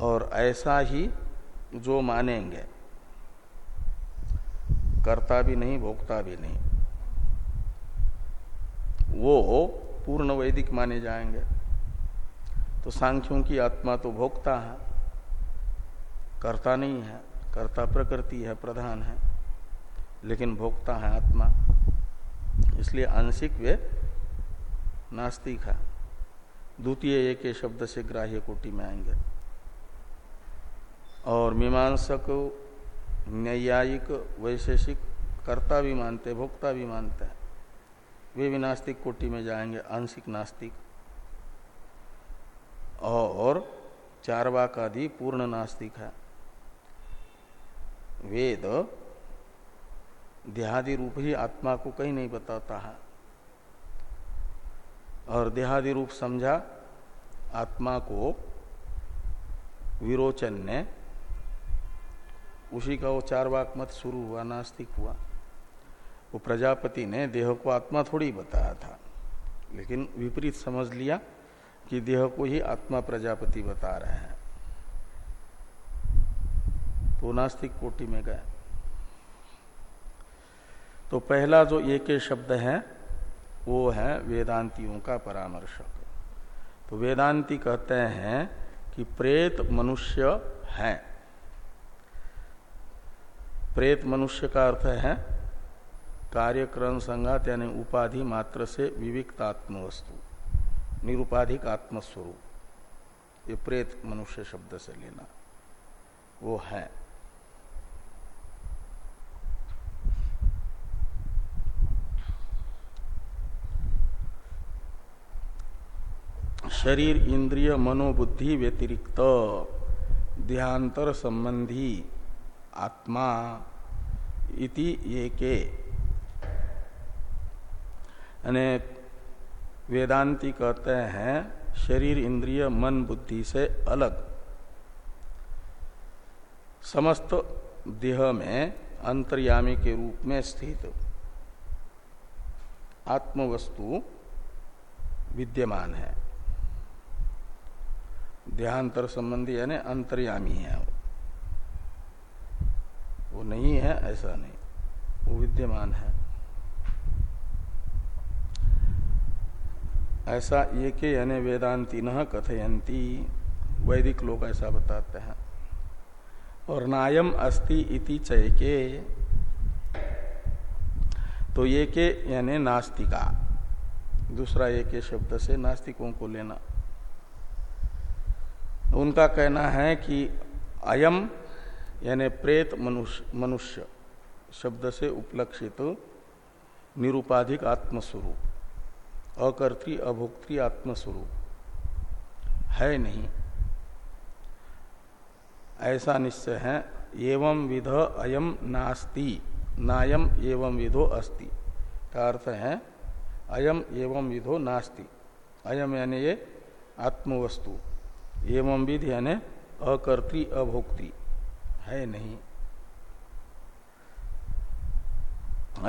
और ऐसा ही जो मानेंगे। कर्ता भी नहीं भोक्ता भी नहीं। वो पूर्ण वैदिक माने जाएँगे। तो सांख्यों की आत्मा तो भोक्ता है। कर्ता नहीं है। कर्ता प्रकृति है, प्रधान है। लेकिन भोक्ता है आत्मा। इसलिए आंशिक वे नास्तिक है। द्वितीय एक शब्द से ग्राह्य कोटि में आएँगे। और मीमांसक, न्यायिक, वैशेषिक, कर्ता भी मानते, भोक्ता भी मानते हैं। वे भी नास्तिक कोटि में जाएँगे, आंशिक नास्तिक। और चारवाक आदि पूर्ण नास्तिक है। वेद देहादि रूप ही आत्मा को कहीं नहीं बताता है। और देहादि रूप समझा, आत्मा को विरोचन ने उसी का वो चार वाक मत शुरू हुआ, नास्तिक हुआ। वो प्रजापति ने देह को आत्मा थोड़ी बताया था, लेकिन विपरीत समझ लिया कि देह को ही आत्मा प्रजापति बता रहे हैं। तो नास्तिक कोटि में गए। तो पहला जो एक शब्द है, वो है वेदांतियों का परामर्शक। तो वेदांति कहते हैं कि प्रेत मनुष्य है। प्रेत मनुष्य का अर्थ है कार्यक्रम संगात, यानी उपाधि मात्र से विविक्त आत्म वस्तु निरुपाधिक आत्मस्वरूप। ये प्रेत मनुष्य शब्द से लेना, वो है। शरीर, इंद्रिय, मनोबुद्धि व्यतिरिक्त देहांतर संबंधी आत्मा इति ये के वेदांति कहते हैं, शरीर, इंद्रिय, मन, बुद्धि से अलग। समस्त देह में अंतर्यामी के रूप में स्थित। आत्मवस्तु विद्यमान है। देहांतर संबंधी यानी अंतर्यामी है वो नहीं है, ऐसा नहीं। वो विद्यमान है। ऐसा ये के यानी वेदांति न कथयंती वैदिक लोग ऐसा बताते हैं। और नायम अस्ति इति चयके तो ये के यानी नास्तिका। दूसरा ये के शब्द से नास्तिकों को लेना। उनका कहना है कि अयम यानी प्रेत मनुष्य मनुष्य शब्द से उपलक्षित निरुपाधिक आत्मस्वरूप, अकर्त्री, अभोक्त्री आत्मस्वरूप। है नहीं। ऐसा निश्चय है, एवं विध अयम नास्ति नायम एवं विधो अस्ति। का अर्थ है अयम एवं विधो नास्ति। अयम यानी ये आत्मवस्तु, एवं विध यानी अकर्त्री अभोक्ति है नहीं।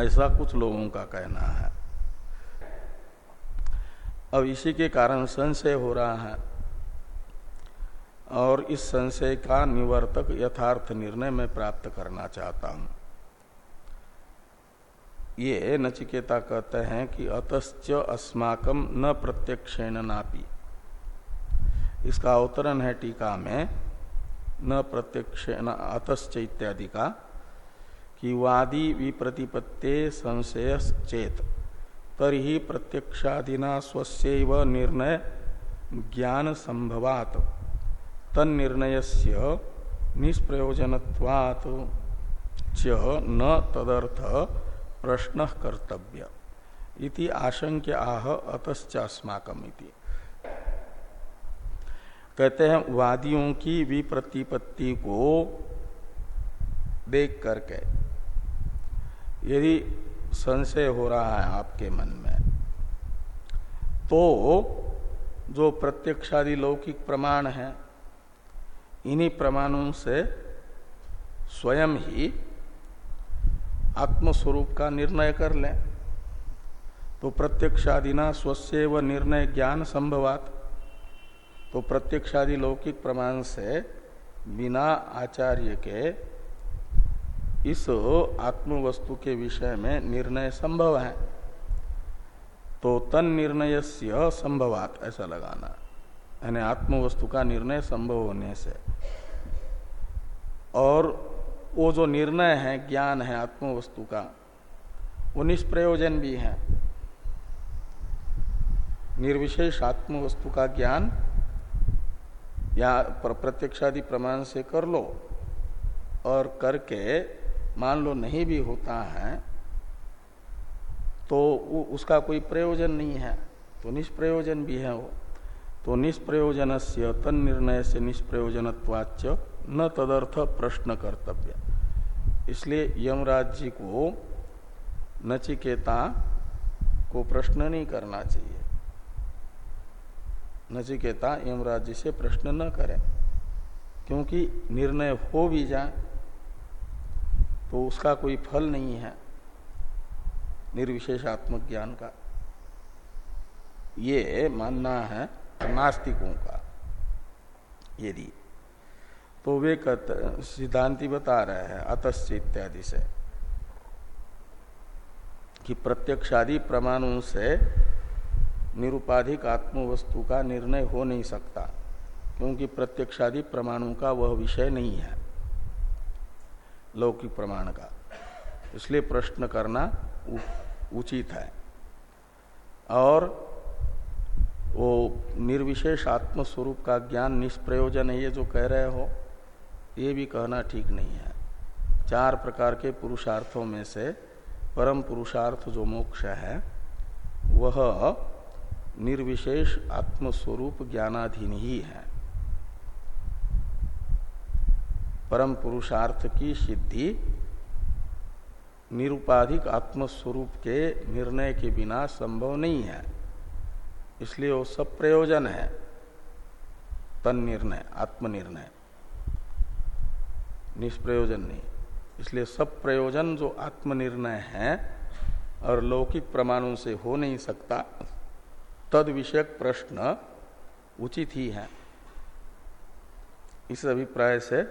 ऐसा कुछ लोगों का कहना है। अब इसी के कारण संशय हो रहा है। और इस संशय का निवर्तक यथार्थ निर्णय में प्राप्त करना चाहता हूँ। ये नचिकेता कहते हैं कि अतश्च अस्माकम न प्रत्यक्षेण नापी। इसका अवतरण है टीका में। न प्रत्यक्ष, न अतश्च इत्यादि का कि वादी विप्रतिपत्ते संशय चेत तरी प्रत्यक्षादिना स्वस्यैव निर्णय ज्ञान संभवात तन्निर्णय निष्प्रयोजनवात च न तदर्थ प्रश्न कर्तव्य। इति आशंक्य आह अतश्चास्माकम इति। कहते हैं, वादियों की विप्रतिपत्ति को देख करके। यदि संशय हो रहा है आपके मन में तो जो प्रत्यक्षादि लौकिक प्रमाण है, इन्हीं प्रमाणों से स्वयं ही आत्मस्वरूप का निर्णय कर लें। तो प्रत्यक्षादिना स्वस्व निर्णय ज्ञान संभवात। तो प्रत्यक्षादि लौकिक प्रमाण से बिना आचार्य के इस आत्मवस्तु के विषय में निर्णय संभव है। तो तन निर्णय से संभवात, ऐसा लगाना। यानी आत्मवस्तु का निर्णय संभव होने से। और वो जो निर्णय है, ज्ञान है आत्मवस्तु का, वो निष्प्रयोजन भी है। निर्विशेष आत्मवस्तु का ज्ञान या प्रत्यक्षादि प्रमाण से कर लो और करके मान लो नहीं भी होता है तो उसका कोई प्रयोजन नहीं है। तो निष्प्रयोजन भी है वो। तो निष्प्रयोजन से तन निर्णय से निष्प्रयोजनवाच न तदर्थ प्रश्न कर्तव्य। इसलिए यमराज जी को नचिकेता को प्रश्न नहीं करना चाहिए। नचिकेता यमराज जी से प्रश्न न करे। क्योंकि निर्णय हो भी जाए तो उसका कोई फल नहीं है निर्विशेषात्मक ज्ञान का। ये मानना है नास्तिकों का, यदि। तो वे सिद्धांति बता रहे हैं, अतस्य इत्यादि से, कि प्रत्यक्षादि प्रमाणों से निरुपाधिक आत्मवस्तु का निर्णय हो नहीं सकता, क्योंकि प्रत्यक्षादि प्रमाणों का वह विषय नहीं है, लौकिक प्रमाण का। इसलिए प्रश्न करना उचित है। और वो निर्विशेष आत्म स्वरूप का ज्ञान निष्प्रयोजन है, ये जो कह रहे हो, ये भी कहना ठीक नहीं है। चार प्रकार के पुरुषार्थों में से परम पुरुषार्थ जो मोक्ष है, वह निर्विशेष आत्मस्वरूप ज्ञानाधीन ही है। परम पुरुषार्थ की सिद्धि निरुपाधिक आत्मस्वरूप के निर्णय के बिना संभव नहीं है। इसलिए वो सब प्रयोजन है। तन निर्णय आत्मनिर्णय। निष्प्रयोजन नहीं। इसलिए सब प्रयोजन जो आत्मनिर्णय है और लौकिक प्रमाणों से हो नहीं सकता तद विषयक प्रश्न उचित ही है। इस अभिप्राय से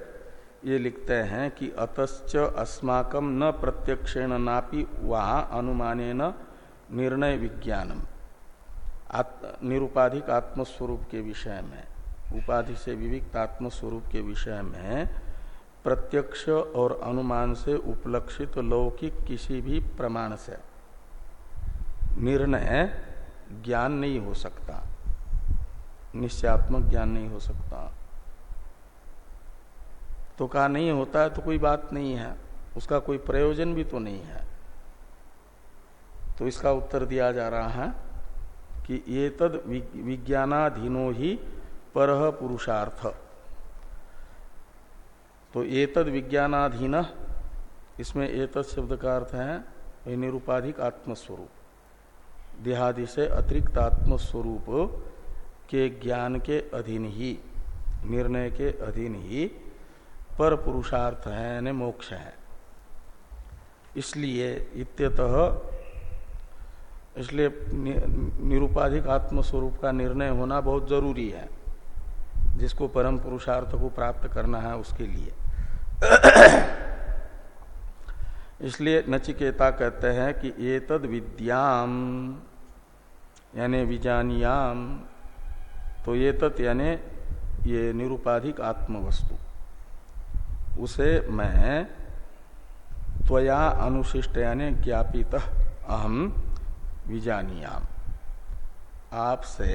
ये लिखते हैं कि अतच अस्माकम न प्रत्यक्षेण नापि वहा अनुमान निर्णय विज्ञानम। निरुपाधिक आत्मस्वरूप के विषय में, उपाधि से विविक्त आत्मस्वरूप के विषय में प्रत्यक्ष और अनुमान से उपलक्षित लौकिक किसी भी प्रमाण से। निर्णय ज्ञान नहीं हो सकता। निश्चयात्मक ज्ञान नहीं हो सकता। तो कहा नहीं होता है तो कोई बात नहीं है। उसका कोई प्रयोजन भी तो नहीं है। तो इसका उत्तर दिया जा रहा है कि ये तद विज्ञानाधीनो ही पर पुरुषार्थ। तो ये तद विज्ञानाधीन, इसमें एतद शब्द का अर्थ है निरुपाधिक आत्मस्वरूप। देहादि से अतिरिक्त आत्मस्वरूप के ज्ञान के अधीन ही, निर्णय के अधीन ही पर पुरुषार्थ है, यानी मोक्ष है। इसलिए इत्यतः, इसलिए निरुपाधिक आत्मस्वरूप का निर्णय होना बहुत ज़रूरी है, जिसको परम पुरुषार्थ को प्राप्त करना है उसके लिए। इसलिए नचिकेता कहते हैं कि ये तद विद्याम। यानी विजानियाम। तो ये तत् यानी ये निरुपाधिक आत्म वस्तु उसे मैं त्वया अनुशिष्ट यानी ज्ञापित अहम विजानियाम। आपसे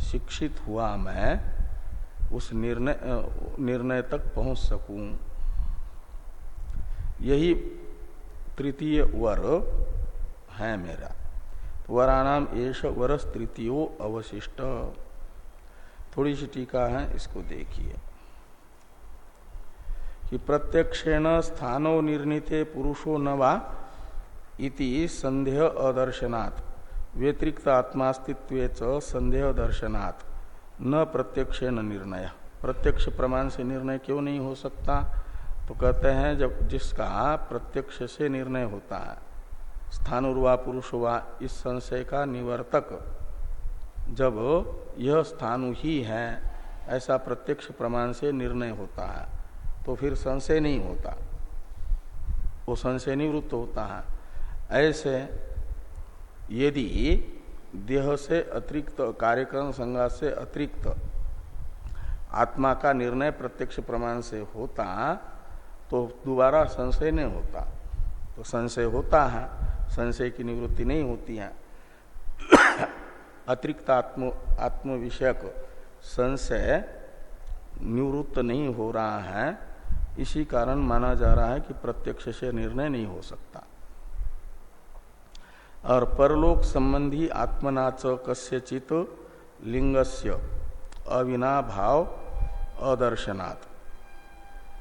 शिक्षित हुआ मैं उस निर्णय निर्णय तक पहुँच सकूँ। यही तृतीय वर है मेरा। वरानाम एश वरस तृतीयो अवशिष्ट। थोड़ी सी टीका है, इसको देखिए। कि प्रत्यक्षेण स्थानो निर्णीते पुरुषो न वा इति संदेह अदर्शनात्। व्यतिरिक्त आत्मास्तित्व संदेह दर्शनात्। न प्रत्यक्षेण निर्णय। प्रत्यक्ष प्रमाण से निर्णय क्यों नहीं हो सकता? तो कहते हैं, जब जिसका प्रत्यक्ष से निर्णय होता है स्थान उर्वा पुरुष हुआ इस संशय का निवर्तक। जब यह स्थानु ही है, ऐसा प्रत्यक्ष प्रमाण से निर्णय होता है तो फिर संशय नहीं होता। वो संशय निवृत्त होता है। ऐसे यदि देह से अतिरिक्त, कार्यक्रम संघात से अतिरिक्त आत्मा का निर्णय प्रत्यक्ष प्रमाण से होता तो दोबारा संशय नहीं होता। तो संशय होता है। संशय की निवृत्ति नहीं होती है। अतिरिक्त आत्म आत्म विषयक संशय निवृत्त नहीं हो रहा है। इसी कारण माना जा रहा है कि प्रत्यक्ष से निर्णय नहीं हो सकता। और परलोक संबंधी आत्मनाच कस्यचित लिंगस्य अविनाभाव अदर्शनात्।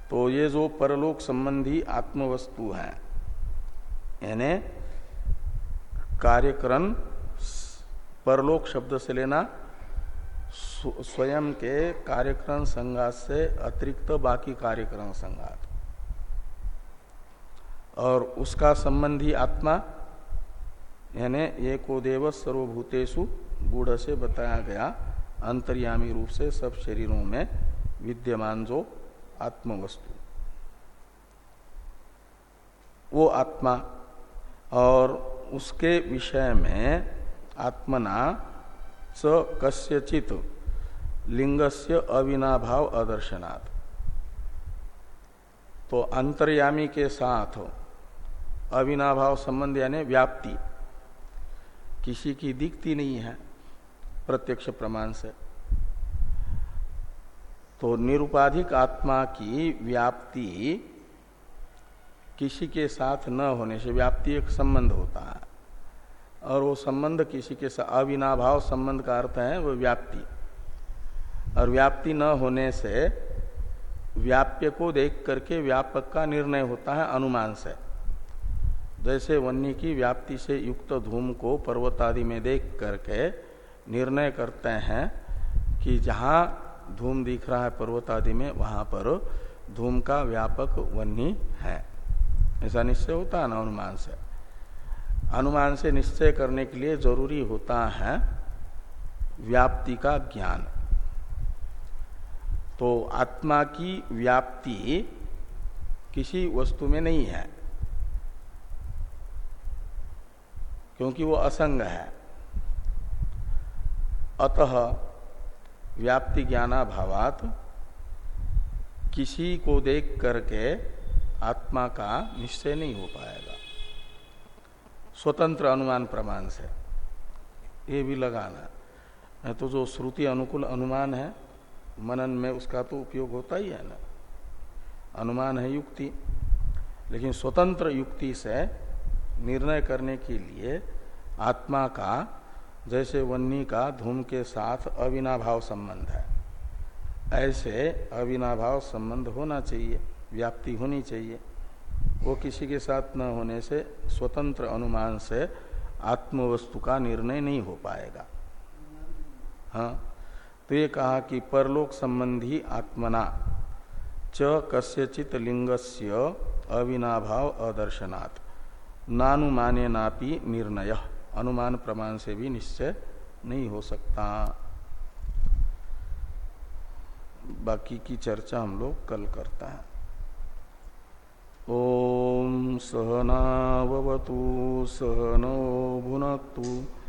तो ये जो परलोक संबंधी आत्मवस्तु है, यानी कार्यक्रम परलोक शब्द से लेना स्वयं के कार्यक्रम संघात से अतिरिक्त बाकी कार्यक्रम संघात। और उसका संबंधी आत्मा, यानी एको देव सर्वभूतेषु गुढ़ से बताया गया अंतर्यामी रूप से सब शरीरों में विद्यमान जो आत्मवस्तु। वो आत्मा और उसके विषय में आत्मना स कस्यचित लिंगस्य अविनाभाव अदर्शनात्। तो अंतर्यामी के साथ अविनाभाव संबंध यानी व्याप्ति। किसी की दिखती नहीं है प्रत्यक्ष प्रमाण से। तो निरुपाधिक आत्मा की व्याप्ति किसी के साथ न होने से व्याप्ति एक संबंध होता है। और वो संबंध किसी के साथ अविनाभाव संबंध का अर्थ है वो व्याप्ति। और व्याप्ति न होने से व्याप्य को देख करके व्यापक का निर्णय होता है अनुमान से। जैसे वन्य की व्याप्ति से युक्त धूम को पर्वत आदि में देख करके निर्णय करते हैं कि जहाँ धूम दिख रहा है पर्वत आदि में, वहाँ पर धूम का व्यापक वन्य है। ऐसा निश्चय होता है ना अनुमान से अनुमान से निश्चय करने के लिए ज़रूरी होता है व्याप्ति का ज्ञान। तो आत्मा की व्याप्ति किसी वस्तु में नहीं है, क्योंकि वो असंग है। अतः व्याप्ति ज्ञाना ज्ञानाभावात किसी को देख करके आत्मा का निश्चय नहीं हो पाएगा। स्वतंत्र अनुमान प्रमाण से। ये भी लगाना। तो जो श्रुति अनुकूल अनुमान है, मनन में उसका तो उपयोग होता ही है ना। अनुमान है युक्ति। लेकिन स्वतंत्र युक्ति से निर्णय करने के लिए आत्मा का, जैसे वन्नी का धूम के साथ अविनाभाव संबंध है। ऐसे अविनाभाव संबंध होना चाहिए। व्याप्ति होनी चाहिए। वो किसी के साथ न होने से स्वतंत्र अनुमान से आत्मवस्तु का निर्णय नहीं हो पाएगा। हाँ तो ये कहा कि परलोक संबंधी आत्मना च कस्यचित लिंगस्य अविनाभाव अदर्शनात्। नानुमाने नापी निर्णय। अनुमान प्रमाण से भी निश्चय नहीं हो सकता। बाकी की चर्चा हम लोग कल करता है। ओम सहनावतु सहनो भुनक्तु।